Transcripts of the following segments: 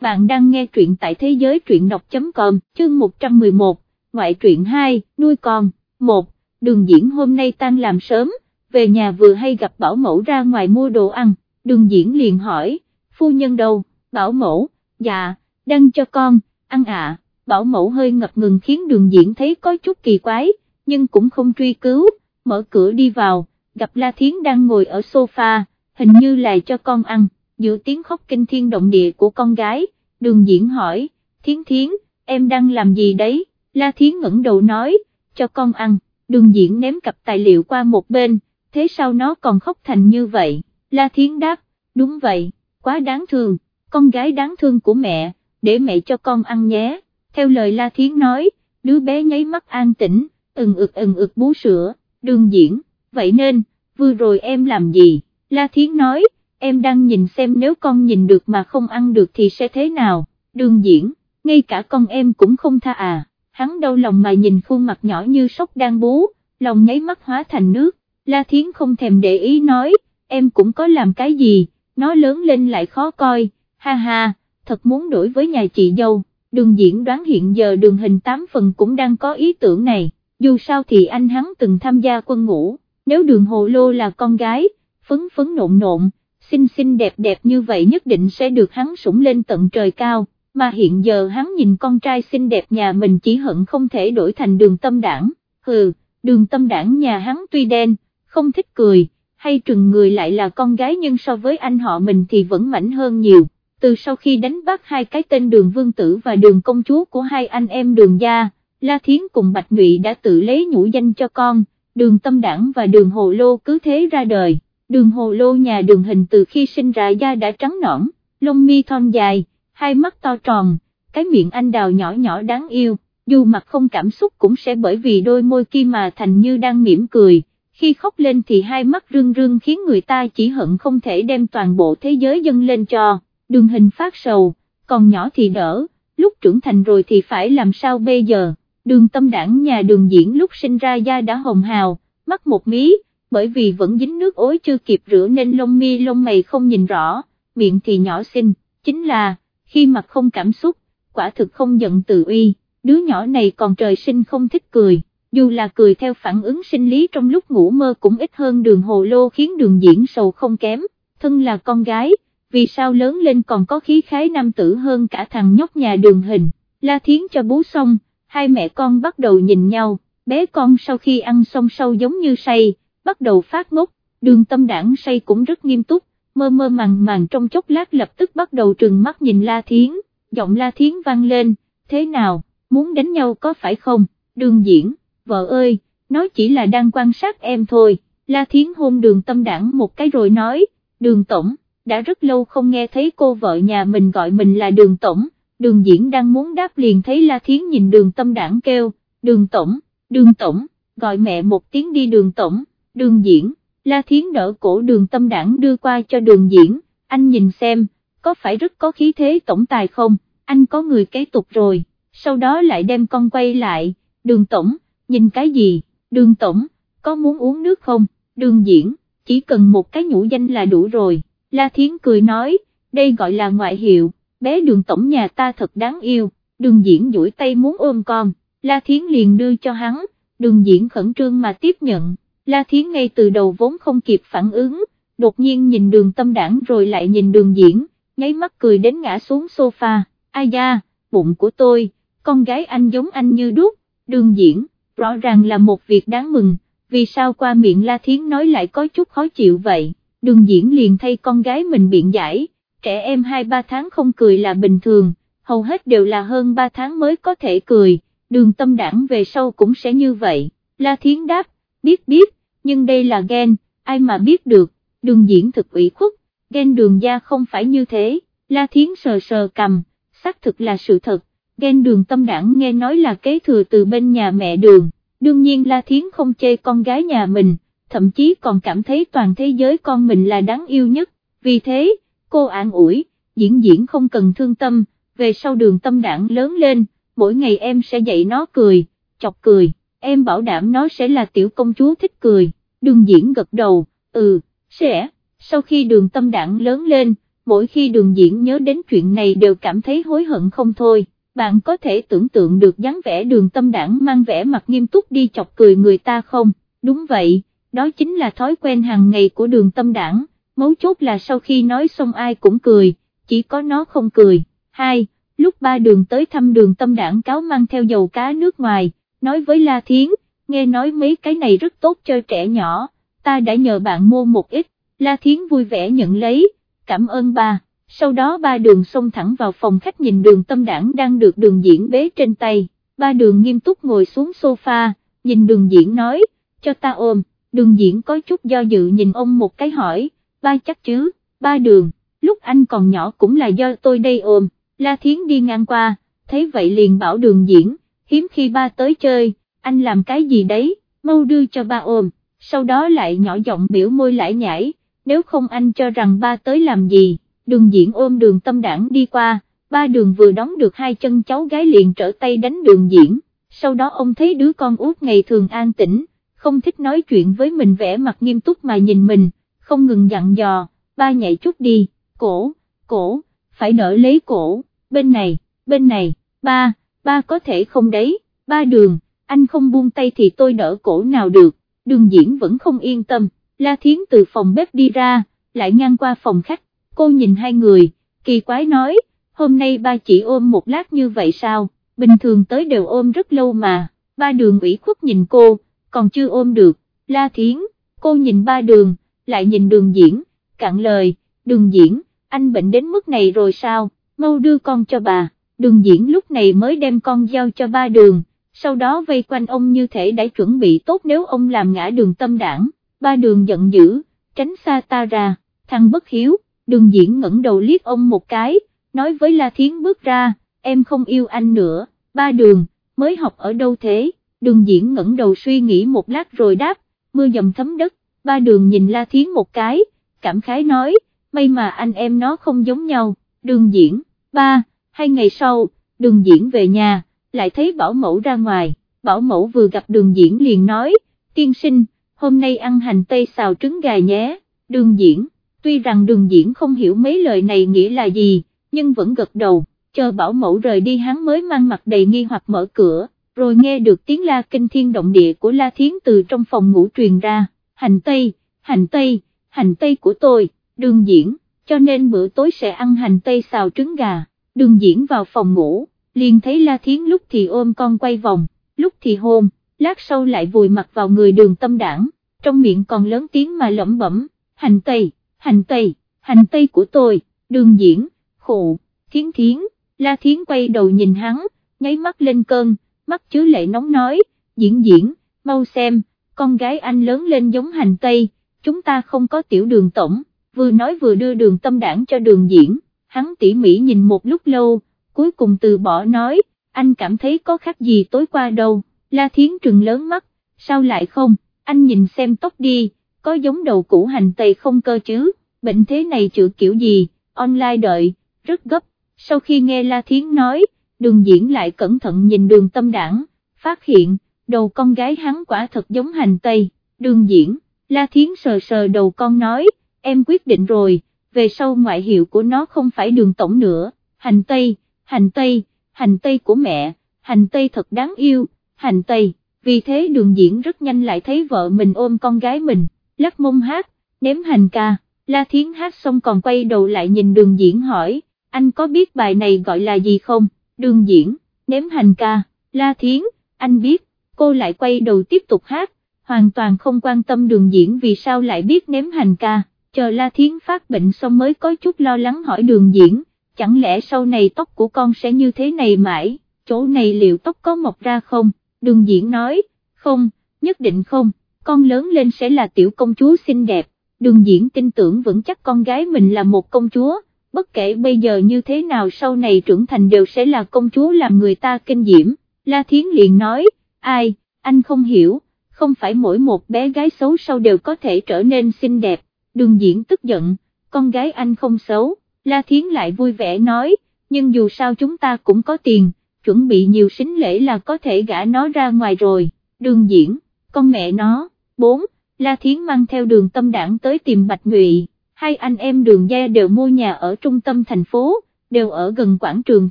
bạn đang nghe truyện tại thế giới truyện đọc.com, chương 111, ngoại truyện 2, nuôi con, 1, đường diễn hôm nay tan làm sớm, về nhà vừa hay gặp bảo mẫu ra ngoài mua đồ ăn, đường diễn liền hỏi, phu nhân đâu, bảo mẫu, dạ, đang cho con, ăn ạ, bảo mẫu hơi ngập ngừng khiến đường diễn thấy có chút kỳ quái, nhưng cũng không truy cứu, mở cửa đi vào, gặp La Thiến đang ngồi ở sofa, hình như là cho con ăn, giữa tiếng khóc kinh thiên động địa của con gái, đường diễn hỏi, Thiến Thiến, em đang làm gì đấy, La Thiến ngẩng đầu nói, cho con ăn, đường diễn ném cặp tài liệu qua một bên, thế sao nó còn khóc thành như vậy, La Thiến đáp, đúng vậy, quá đáng thương, con gái đáng thương của mẹ, để mẹ cho con ăn nhé, theo lời La Thiến nói, đứa bé nháy mắt an tĩnh, ừng ực ừng ực bú sữa, đường diễn, vậy nên, vừa rồi em làm gì, La Thiến nói, em đang nhìn xem nếu con nhìn được mà không ăn được thì sẽ thế nào, đường diễn, ngay cả con em cũng không tha à, hắn đau lòng mà nhìn khuôn mặt nhỏ như sóc đang bú, lòng nháy mắt hóa thành nước, La Thiến không thèm để ý nói, em cũng có làm cái gì, nó lớn lên lại khó coi, ha ha, thật muốn đổi với nhà chị dâu, đường diễn đoán hiện giờ đường hình 8 phần cũng đang có ý tưởng này, dù sao thì anh hắn từng tham gia quân ngũ, nếu đường hồ lô là con gái, phấn phấn nộn nộn, xinh xinh đẹp đẹp như vậy nhất định sẽ được hắn sủng lên tận trời cao, mà hiện giờ hắn nhìn con trai xinh đẹp nhà mình chỉ hận không thể đổi thành đường tâm đảng, hừ, đường tâm đảng nhà hắn tuy đen, không thích cười, hay trừng người lại là con gái nhưng so với anh họ mình thì vẫn mảnh hơn nhiều, từ sau khi đánh bắt hai cái tên đường vương tử và đường công chúa của hai anh em đường gia, La Thiến cùng Bạch Nhụy đã tự lấy nhũ danh cho con, đường tâm đảng và đường hồ lô cứ thế ra đời đường hồ lô nhà đường hình từ khi sinh ra da đã trắng nõn, lông mi thon dài, hai mắt to tròn, cái miệng anh đào nhỏ nhỏ đáng yêu, dù mặt không cảm xúc cũng sẽ bởi vì đôi môi kia mà thành như đang mỉm cười, khi khóc lên thì hai mắt rưng rưng khiến người ta chỉ hận không thể đem toàn bộ thế giới dâng lên cho, đường hình phát sầu, còn nhỏ thì đỡ, lúc trưởng thành rồi thì phải làm sao bây giờ, đường tâm đảng nhà đường diễn lúc sinh ra da đã hồng hào, mắt một mí, bởi vì vẫn dính nước ối chưa kịp rửa nên lông mi lông mày không nhìn rõ, miệng thì nhỏ xinh, chính là, khi mặt không cảm xúc, quả thực không giận tự uy, đứa nhỏ này còn trời sinh không thích cười, dù là cười theo phản ứng sinh lý trong lúc ngủ mơ cũng ít hơn đường hồ lô khiến đường diễn sầu không kém, thân là con gái, vì sao lớn lên còn có khí khái nam tử hơn cả thằng nhóc nhà đường hình, la thiến cho bú xong, hai mẹ con bắt đầu nhìn nhau, bé con sau khi ăn xong sâu giống như say, bắt đầu phát ngốc, đường tâm đảng say cũng rất nghiêm túc, mơ mơ màng màng trong chốc lát lập tức bắt đầu trừng mắt nhìn La Thiến, giọng La Thiến vang lên, thế nào, muốn đánh nhau có phải không, đường diễn, vợ ơi, nói chỉ là đang quan sát em thôi, La Thiến hôn đường tâm đảng một cái rồi nói, đường tổng, đã rất lâu không nghe thấy cô vợ nhà mình gọi mình là đường tổng, đường diễn đang muốn đáp liền thấy La Thiến nhìn đường tâm đảng kêu, đường tổng, đường tổng, gọi mẹ một tiếng đi đường tổng đường diễn, La Thiến đỡ cổ đường tâm đảng đưa qua cho đường diễn, anh nhìn xem, có phải rất có khí thế tổng tài không, anh có người kế tục rồi, sau đó lại đem con quay lại, đường tổng, nhìn cái gì, đường tổng, có muốn uống nước không, đường diễn, chỉ cần một cái nhũ danh là đủ rồi, La Thiến cười nói, đây gọi là ngoại hiệu, bé đường tổng nhà ta thật đáng yêu, đường diễn duỗi tay muốn ôm con, La Thiến liền đưa cho hắn, đường diễn khẩn trương mà tiếp nhận. La Thiến ngay từ đầu vốn không kịp phản ứng, đột nhiên nhìn đường tâm đảng rồi lại nhìn đường diễn, nháy mắt cười đến ngã xuống sofa, ai da, bụng của tôi, con gái anh giống anh như đúc, đường diễn, rõ ràng là một việc đáng mừng, vì sao qua miệng La Thiến nói lại có chút khó chịu vậy, đường diễn liền thay con gái mình biện giải, trẻ em 2-3 tháng không cười là bình thường, hầu hết đều là hơn 3 tháng mới có thể cười, đường tâm đảng về sau cũng sẽ như vậy, La Thiến đáp, biết biết, nhưng đây là ghen, ai mà biết được, đường diễn thực ủy khuất, ghen đường gia không phải như thế, La Thiến sờ sờ cầm, xác thực là sự thật, ghen đường tâm đảng nghe nói là kế thừa từ bên nhà mẹ đường, đương nhiên La Thiến không chê con gái nhà mình, thậm chí còn cảm thấy toàn thế giới con mình là đáng yêu nhất, vì thế, cô an ủi, diễn diễn không cần thương tâm, về sau đường tâm đảng lớn lên, mỗi ngày em sẽ dạy nó cười, chọc cười, em bảo đảm nó sẽ là tiểu công chúa thích cười đường diễn gật đầu, ừ, sẽ, sau khi đường tâm đảng lớn lên, mỗi khi đường diễn nhớ đến chuyện này đều cảm thấy hối hận không thôi, bạn có thể tưởng tượng được dáng vẻ đường tâm đảng mang vẻ mặt nghiêm túc đi chọc cười người ta không, đúng vậy, đó chính là thói quen hàng ngày của đường tâm đảng, mấu chốt là sau khi nói xong ai cũng cười, chỉ có nó không cười. Hai, lúc ba đường tới thăm đường tâm đảng cáo mang theo dầu cá nước ngoài, nói với La Thiến, nghe nói mấy cái này rất tốt cho trẻ nhỏ, ta đã nhờ bạn mua một ít, La Thiến vui vẻ nhận lấy, cảm ơn ba, sau đó ba đường xông thẳng vào phòng khách nhìn đường tâm đảng đang được đường diễn bế trên tay, ba đường nghiêm túc ngồi xuống sofa, nhìn đường diễn nói, cho ta ôm, đường diễn có chút do dự nhìn ông một cái hỏi, ba chắc chứ, ba đường, lúc anh còn nhỏ cũng là do tôi đây ôm, La Thiến đi ngang qua, thấy vậy liền bảo đường diễn, hiếm khi ba tới chơi, anh làm cái gì đấy, mau đưa cho ba ôm, sau đó lại nhỏ giọng biểu môi lại nhảy, nếu không anh cho rằng ba tới làm gì, đường diễn ôm đường tâm đảng đi qua, ba đường vừa đóng được hai chân cháu gái liền trở tay đánh đường diễn, sau đó ông thấy đứa con út ngày thường an tĩnh, không thích nói chuyện với mình vẻ mặt nghiêm túc mà nhìn mình, không ngừng dặn dò, ba nhảy chút đi, cổ, cổ, phải đỡ lấy cổ, bên này, bên này, ba, ba có thể không đấy, ba đường, anh không buông tay thì tôi đỡ cổ nào được, đường diễn vẫn không yên tâm, La Thiến từ phòng bếp đi ra, lại ngang qua phòng khách, cô nhìn hai người, kỳ quái nói, hôm nay ba chỉ ôm một lát như vậy sao, bình thường tới đều ôm rất lâu mà, ba đường ủy khuất nhìn cô, còn chưa ôm được, La Thiến, cô nhìn ba đường, lại nhìn đường diễn, cạn lời, đường diễn, anh bệnh đến mức này rồi sao, mau đưa con cho bà, đường diễn lúc này mới đem con giao cho ba đường, sau đó vây quanh ông như thể đã chuẩn bị tốt nếu ông làm ngã đường tâm đảng, ba đường giận dữ, tránh xa ta ra, thằng bất hiếu, đường diễn ngẩng đầu liếc ông một cái, nói với La Thiến bước ra, em không yêu anh nữa, ba đường, mới học ở đâu thế, đường diễn ngẩng đầu suy nghĩ một lát rồi đáp, mưa dầm thấm đất, ba đường nhìn La Thiến một cái, cảm khái nói, may mà anh em nó không giống nhau, đường diễn, ba, hai ngày sau, đường diễn về nhà, lại thấy bảo mẫu ra ngoài, bảo mẫu vừa gặp đường diễn liền nói, tiên sinh, hôm nay ăn hành tây xào trứng gà nhé, đường diễn, tuy rằng đường diễn không hiểu mấy lời này nghĩa là gì, nhưng vẫn gật đầu, chờ bảo mẫu rời đi hắn mới mang mặt đầy nghi hoặc mở cửa, rồi nghe được tiếng la kinh thiên động địa của La Thiến từ trong phòng ngủ truyền ra, hành tây, hành tây, hành tây của tôi, đường diễn, cho nên bữa tối sẽ ăn hành tây xào trứng gà, đường diễn vào phòng ngủ, liền thấy La Thiến lúc thì ôm con quay vòng, lúc thì hôn, lát sau lại vùi mặt vào người đường tâm đảng, trong miệng còn lớn tiếng mà lẩm bẩm, hành tây, hành tây, hành tây của tôi, đường diễn, khụ, thiến thiến, La Thiến quay đầu nhìn hắn, nháy mắt lên cơn, mắt chứa lệ nóng nói, diễn diễn, mau xem, con gái anh lớn lên giống hành tây, chúng ta không có tiểu đường tổng, vừa nói vừa đưa đường tâm đảng cho đường diễn, hắn tỉ mỉ nhìn một lúc lâu, cuối cùng từ bỏ nói, anh cảm thấy có khác gì tối qua đâu, La Thiến trừng lớn mắt, sao lại không, anh nhìn xem tóc đi, có giống đầu củ hành tây không cơ chứ, bệnh thế này chữa kiểu gì, online đợi, rất gấp, sau khi nghe La Thiến nói, đường diễn lại cẩn thận nhìn đường tâm đảng, phát hiện, đầu con gái hắn quả thật giống hành tây, đường diễn, La Thiến sờ sờ đầu con nói, em quyết định rồi, về sau ngoại hiệu của nó không phải đường tổng nữa, hành tây, hành tây, hành tây của mẹ, hành tây thật đáng yêu, hành tây, vì thế đường diễn rất nhanh lại thấy vợ mình ôm con gái mình, lắc mông hát, ném hành ca, La Thiến hát xong còn quay đầu lại nhìn đường diễn hỏi, anh có biết bài này gọi là gì không, đường diễn, ném hành ca, La Thiến, anh biết, cô lại quay đầu tiếp tục hát, hoàn toàn không quan tâm đường diễn vì sao lại biết ném hành ca, chờ La Thiến phát bệnh xong mới có chút lo lắng hỏi đường diễn, chẳng lẽ sau này tóc của con sẽ như thế này mãi, chỗ này liệu tóc có mọc ra không, đường diễn nói, không, nhất định không, con lớn lên sẽ là tiểu công chúa xinh đẹp, đường diễn tin tưởng vững chắc con gái mình là một công chúa, bất kể bây giờ như thế nào sau này trưởng thành đều sẽ là công chúa làm người ta kinh diễm, La Thiến liền nói, ai, anh không hiểu, không phải mỗi một bé gái xấu sau đều có thể trở nên xinh đẹp, đường diễn tức giận, con gái anh không xấu, La Thiến lại vui vẻ nói, nhưng dù sao chúng ta cũng có tiền, chuẩn bị nhiều xính lễ là có thể gả nó ra ngoài rồi, đường diễn, con mẹ nó, bốn, La Thiến mang theo đường tâm đảng tới tìm Bạch Ngụy, hai anh em đường gia đều mua nhà ở trung tâm thành phố, đều ở gần quảng trường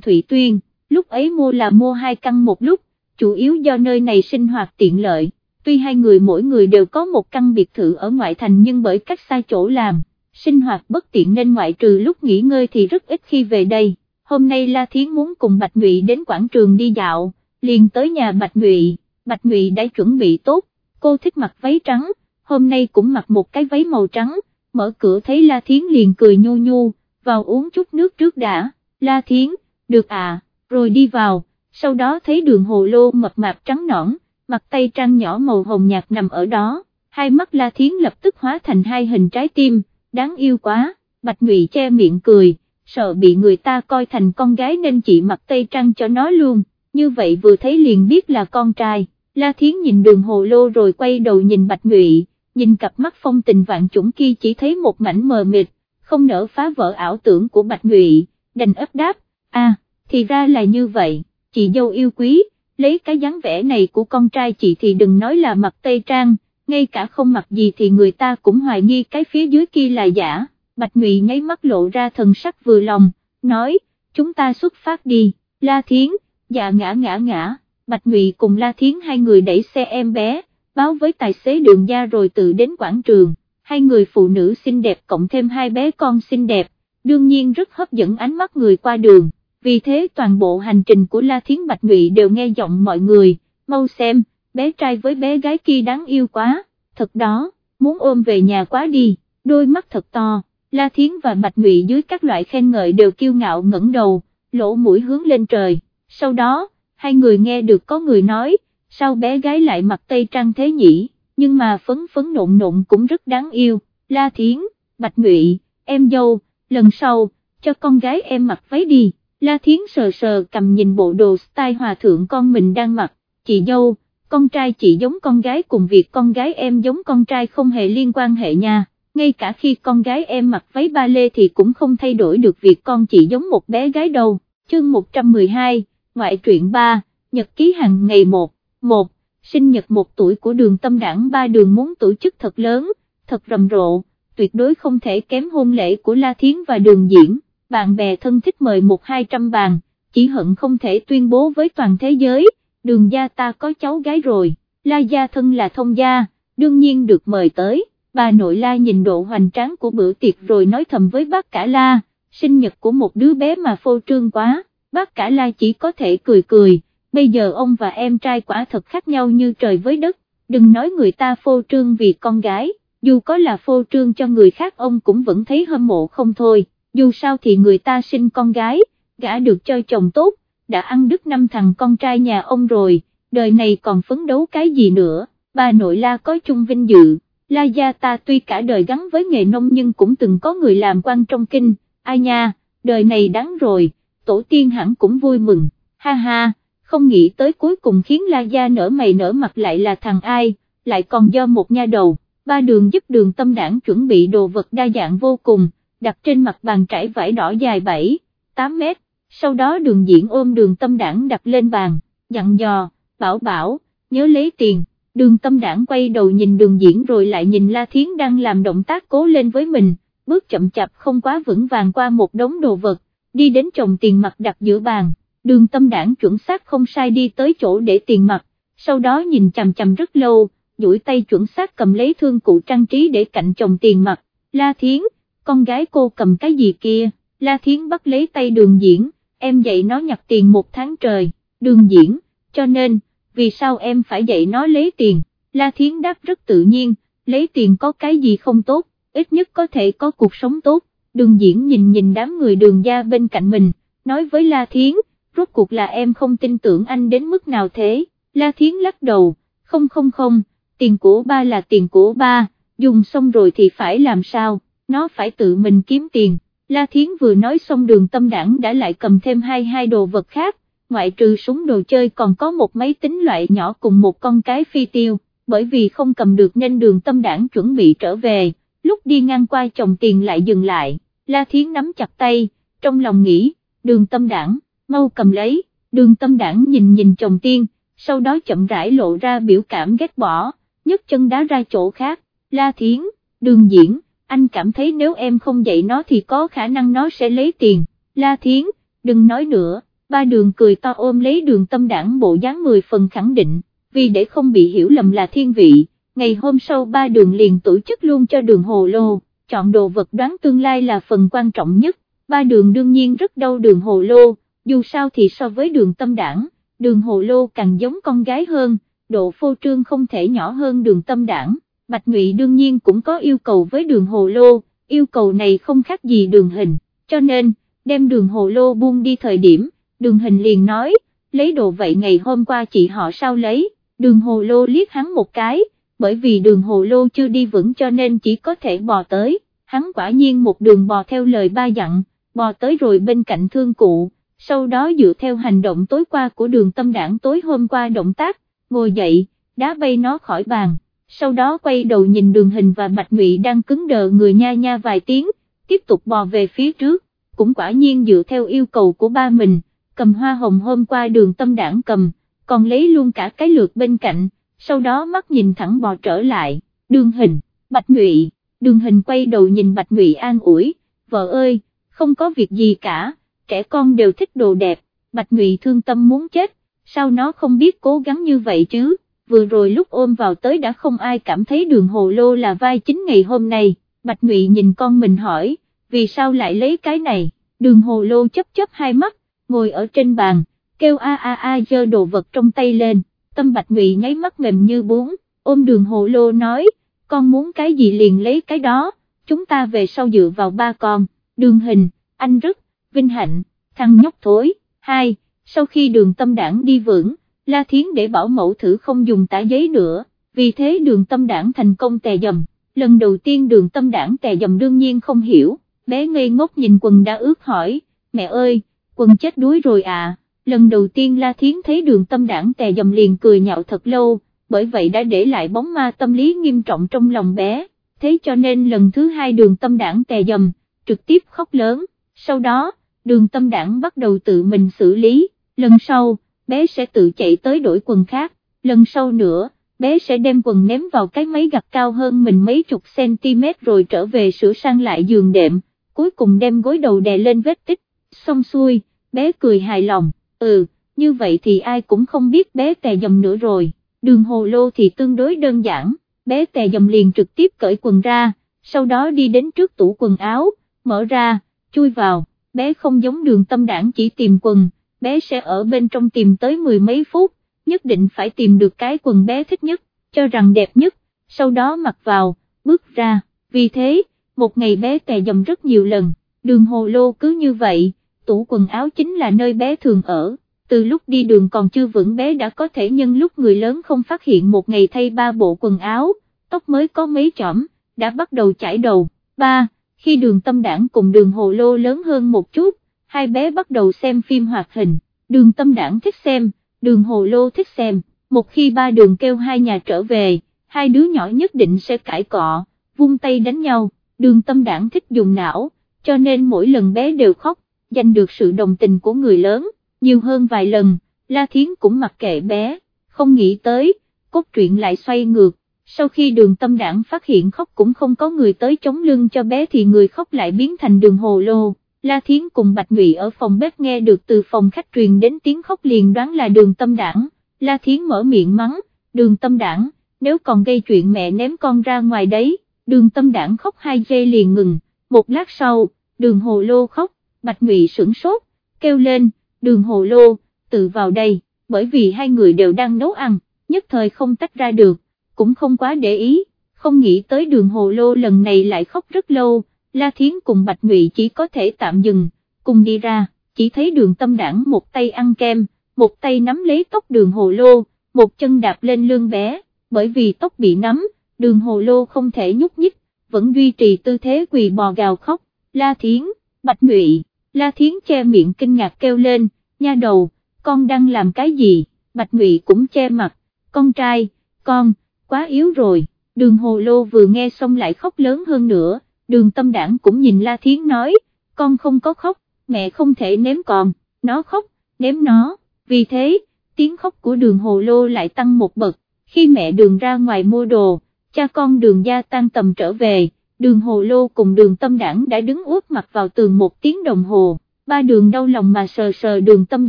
Thụy Tuyên, lúc ấy mua là mua hai căn một lúc, chủ yếu do nơi này sinh hoạt tiện lợi, tuy hai người mỗi người đều có một căn biệt thự ở ngoại thành nhưng bởi cách xa chỗ làm, sinh hoạt bất tiện nên ngoại trừ lúc nghỉ ngơi thì rất ít khi về đây, hôm nay La Thiến muốn cùng Bạch Ngụy đến quảng trường đi dạo, liền tới nhà Bạch Ngụy, Bạch Ngụy đã chuẩn bị tốt, cô thích mặc váy trắng, hôm nay cũng mặc một cái váy màu trắng, mở cửa thấy La Thiến liền cười nhu nhu, vào uống chút nước trước đã, La Thiến, được à, rồi đi vào, sau đó thấy đường hồ lô mập mạp trắng nõn, mặt tay trang nhỏ màu hồng nhạt nằm ở đó, hai mắt La Thiến lập tức hóa thành hai hình trái tim, đáng yêu quá, Bạch Ngụy che miệng cười, sợ bị người ta coi thành con gái nên chị mặc tây trang cho nó luôn, như vậy vừa thấy liền biết là con trai, La Thiến nhìn đường hồ lô rồi quay đầu nhìn Bạch Ngụy, nhìn cặp mắt phong tình vạn chủng kia chỉ thấy một mảnh mờ mịt, không nỡ phá vỡ ảo tưởng của Bạch Ngụy, đành ấp đáp, à, thì ra là như vậy, chị dâu yêu quý, lấy cái dáng vẻ này của con trai chị thì đừng nói là mặc tây trang, ngay cả không mặc gì thì người ta cũng hoài nghi cái phía dưới kia là giả, Bạch Ngụy nháy mắt lộ ra thần sắc vừa lòng, nói, chúng ta xuất phát đi, La Thiến, dạ ngã ngã ngã, Bạch Ngụy cùng La Thiến hai người đẩy xe em bé, báo với tài xế đường gia rồi tự đến quảng trường, hai người phụ nữ xinh đẹp cộng thêm hai bé con xinh đẹp, đương nhiên rất hấp dẫn ánh mắt người qua đường, vì thế toàn bộ hành trình của La Thiến Bạch Ngụy đều nghe giọng mọi người, mau xem, bé trai với bé gái kia đáng yêu quá, thật đó, muốn ôm về nhà quá đi, đôi mắt thật to, La Thiến và Bạch Ngụy dưới các loại khen ngợi đều kiêu ngạo ngẩng đầu, lỗ mũi hướng lên trời, sau đó, hai người nghe được có người nói, sao bé gái lại mặc tây trang thế nhỉ, nhưng mà phấn phấn nộn nộn cũng rất đáng yêu, La Thiến, Bạch Ngụy, em dâu, lần sau, cho con gái em mặc váy đi, La Thiến sờ sờ cầm nhìn bộ đồ style hòa thượng con mình đang mặc, chị dâu, con trai chị giống con gái cùng việc con gái em giống con trai không hề liên quan hệ nha, ngay cả khi con gái em mặc váy ba lê thì cũng không thay đổi được việc con chị giống một bé gái đâu, chương 112, ngoại truyện 3, nhật ký hàng ngày 1 một, sinh nhật một tuổi của đường tâm đảng ba đường muốn tổ chức thật lớn, thật rầm rộ, tuyệt đối không thể kém hôn lễ của La Thiến và đường diễn, bạn bè thân thích mời một hai trăm bàn, chỉ hận không thể tuyên bố với toàn thế giới, đường gia ta có cháu gái rồi, La gia thân là thông gia, đương nhiên được mời tới, bà nội La nhìn độ hoành tráng của bữa tiệc rồi nói thầm với bác cả La, sinh nhật của một đứa bé mà phô trương quá, bác cả La chỉ có thể cười cười bây giờ ông và em trai quả thật khác nhau như trời với đất, đừng nói người ta phô trương vì con gái, dù có là phô trương cho người khác ông cũng vẫn thấy hâm mộ không thôi, dù sao thì người ta sinh con gái, gả được cho chồng tốt, đã ăn đứt năm thằng con trai nhà ông rồi, đời này còn phấn đấu cái gì nữa, bà nội la có chung vinh dự, la gia ta tuy cả đời gắn với nghề nông nhưng cũng từng có người làm quan trong kinh, ai nha, đời này đáng rồi, tổ tiên hẳn cũng vui mừng, ha ha không nghĩ tới cuối cùng khiến La Gia nở mày nở mặt lại là thằng ai, lại còn do một nha đầu, ba đường giúp đường tâm đảng chuẩn bị đồ vật đa dạng vô cùng, đặt trên mặt bàn trải vải đỏ dài 7, 8 mét, sau đó đường diễn ôm đường tâm đảng đặt lên bàn, dặn dò, bảo bảo, nhớ lấy tiền, đường tâm đảng quay đầu nhìn đường diễn rồi lại nhìn La Thiến đang làm động tác cố lên với mình, bước chậm chạp không quá vững vàng qua một đống đồ vật, đi đến chồng tiền mặt đặt giữa bàn. Đường tâm đảng chuẩn xác không sai đi tới chỗ để tiền mặt, sau đó nhìn chằm chằm rất lâu, duỗi tay chuẩn xác cầm lấy thương cụ trang trí để cạnh chồng tiền mặt, La Thiến, con gái cô cầm cái gì kia, La Thiến bắt lấy tay đường diễn, em dạy nó nhặt tiền một tháng trời, đường diễn, cho nên, vì sao em phải dạy nó lấy tiền, La Thiến đáp rất tự nhiên, lấy tiền có cái gì không tốt, ít nhất có thể có cuộc sống tốt, đường diễn nhìn nhìn đám người đường gia bên cạnh mình, nói với La Thiến, rốt cuộc là em không tin tưởng anh đến mức nào thế, La Thiến lắc đầu, không không không, tiền của ba là tiền của ba, dùng xong rồi thì phải làm sao, nó phải tự mình kiếm tiền, La Thiến vừa nói xong đường tâm đảng đã lại cầm thêm hai hai đồ vật khác, ngoại trừ súng đồ chơi còn có một máy tính loại nhỏ cùng một con cái phi tiêu, bởi vì không cầm được nên đường tâm đảng chuẩn bị trở về, lúc đi ngang qua chồng tiền lại dừng lại, La Thiến nắm chặt tay, trong lòng nghĩ, đường tâm đảng mau cầm lấy, đường tâm đảng nhìn nhìn chồng tiên, sau đó chậm rãi lộ ra biểu cảm ghét bỏ, nhấc chân đá ra chỗ khác, la thiến, đường diễn, anh cảm thấy nếu em không dạy nó thì có khả năng nó sẽ lấy tiền, La Thiến, đừng nói nữa, ba đường cười to ôm lấy đường tâm đảng bộ dáng 10 phần khẳng định, vì để không bị hiểu lầm là thiên vị, ngày hôm sau ba đường liền tổ chức luôn cho đường hồ lô, chọn đồ vật đoán tương lai là phần quan trọng nhất, ba đường đương nhiên rất đau đường hồ lô, dù sao thì so với đường tâm đảng, đường hồ lô càng giống con gái hơn, độ phô trương không thể nhỏ hơn đường tâm đảng, Bạch Ngụy đương nhiên cũng có yêu cầu với đường hồ lô, yêu cầu này không khác gì đường hình, cho nên, đem đường hồ lô buông đi thời điểm, đường hình liền nói, lấy đồ vậy ngày hôm qua chị họ sao lấy, đường hồ lô liếc hắn một cái, bởi vì đường hồ lô chưa đi vững cho nên chỉ có thể bò tới, hắn quả nhiên một đường bò theo lời ba dặn, bò tới rồi bên cạnh thương cụ, sau đó dựa theo hành động tối qua của đường tâm đảng tối hôm qua động tác, ngồi dậy, đá bay nó khỏi bàn, sau đó quay đầu nhìn đường hình và bạch ngụy đang cứng đờ người nha nha vài tiếng, tiếp tục bò về phía trước, cũng quả nhiên dựa theo yêu cầu của ba mình, cầm hoa hồng hôm qua đường tâm đảng cầm, còn lấy luôn cả cái lượt bên cạnh, sau đó mắt nhìn thẳng bò trở lại, đường hình, bạch ngụy, đường hình quay đầu nhìn bạch ngụy an ủi, vợ ơi, không có việc gì cả, trẻ con đều thích đồ đẹp, bạch ngụy thương tâm muốn chết, sao nó không biết cố gắng như vậy chứ, vừa rồi lúc ôm vào tới đã không ai cảm thấy đường hồ lô là vai chính ngày hôm nay, bạch ngụy nhìn con mình hỏi, vì sao lại lấy cái này, đường hồ lô chấp chấp hai mắt, ngồi ở trên bàn, kêu a a a giơ đồ vật trong tay lên, tâm bạch ngụy nháy mắt mềm như bún, ôm đường hồ lô nói, con muốn cái gì liền lấy cái đó, chúng ta về sau dựa vào ba con, đường hình, anh rất, vinh hạnh, thằng nhóc thối, hai, sau khi đường tâm đảng đi vững, La Thiến để bảo mẫu thử không dùng tả giấy nữa, vì thế đường tâm đảng thành công tè dầm, lần đầu tiên đường tâm đảng tè dầm đương nhiên không hiểu, bé ngây ngốc nhìn quần đã ướt hỏi, mẹ ơi, quần chết đuối rồi à, lần đầu tiên La Thiến thấy đường tâm đảng tè dầm liền cười nhạo thật lâu, bởi vậy đã để lại bóng ma tâm lý nghiêm trọng trong lòng bé, thế cho nên lần thứ hai đường tâm đảng tè dầm, trực tiếp khóc lớn, sau đó, đường tâm đảng bắt đầu tự mình xử lý, lần sau, bé sẽ tự chạy tới đổi quần khác, lần sau nữa, bé sẽ đem quần ném vào cái máy gặt cao hơn mình mấy chục cm rồi trở về sửa sang lại giường đệm, cuối cùng đem gối đầu đè lên vết tích, xong xuôi, bé cười hài lòng, ừ, như vậy thì ai cũng không biết bé tè dầm nữa rồi, đường hồ lô thì tương đối đơn giản, bé tè dầm liền trực tiếp cởi quần ra, sau đó đi đến trước tủ quần áo, mở ra, chui vào, bé không giống đường tâm đảng chỉ tìm quần, bé sẽ ở bên trong tìm tới mười mấy phút, nhất định phải tìm được cái quần bé thích nhất, cho rằng đẹp nhất, sau đó mặc vào, bước ra, vì thế, một ngày bé tè dầm rất nhiều lần, đường hồ lô cứ như vậy, tủ quần áo chính là nơi bé thường ở, từ lúc đi đường còn chưa vững bé đã có thể nhân lúc người lớn không phát hiện một ngày thay ba bộ quần áo, tóc mới có mấy chỏm, đã bắt đầu chảy đầu, ba, khi đường tâm đảng cùng đường hồ lô lớn hơn một chút, hai bé bắt đầu xem phim hoạt hình, đường tâm đảng thích xem, đường hồ lô thích xem, một khi ba đường kêu hai nhà trở về, hai đứa nhỏ nhất định sẽ cãi cọ, vung tay đánh nhau, đường tâm đảng thích dùng não, cho nên mỗi lần bé đều khóc, giành được sự đồng tình của người lớn, nhiều hơn vài lần, La Thiến cũng mặc kệ bé, không nghĩ tới, cốt truyện lại xoay ngược, sau khi đường tâm đảng phát hiện khóc cũng không có người tới chống lưng cho bé thì người khóc lại biến thành đường hồ lô. La Thiến cùng Bạch Ngụy ở phòng bếp nghe được từ phòng khách truyền đến tiếng khóc liền đoán là đường tâm đảng, La Thiến mở miệng mắng, đường tâm đảng, nếu còn gây chuyện mẹ ném con ra ngoài đấy, đường tâm đảng khóc hai giây liền ngừng, một lát sau, đường hồ lô khóc, Bạch Ngụy sửng sốt, kêu lên, đường hồ lô, tự vào đây, bởi vì hai người đều đang nấu ăn, nhất thời không tách ra được, cũng không quá để ý, không nghĩ tới đường hồ lô lần này lại khóc rất lâu, La Thiến cùng Bạch Ngụy chỉ có thể tạm dừng, cùng đi ra, chỉ thấy đường tâm đảng một tay ăn kem, một tay nắm lấy tóc đường hồ lô, một chân đạp lên lưng bé, bởi vì tóc bị nắm, đường hồ lô không thể nhúc nhích, vẫn duy trì tư thế quỳ bò gào khóc, La Thiến, Bạch Ngụy, La Thiến che miệng kinh ngạc kêu lên, nha đầu, con đang làm cái gì, Bạch Ngụy cũng che mặt, con trai, con, quá yếu rồi, đường hồ lô vừa nghe xong lại khóc lớn hơn nữa đường tâm đảng cũng nhìn La Thiến nói, con không có khóc, mẹ không thể ném còn, nó khóc, ném nó, vì thế, tiếng khóc của đường hồ lô lại tăng một bậc, khi mẹ đường ra ngoài mua đồ, cha con đường gia tan tầm trở về, đường hồ lô cùng đường tâm đảng đã đứng úp mặt vào tường một tiếng đồng hồ, ba đường đau lòng mà sờ sờ đường tâm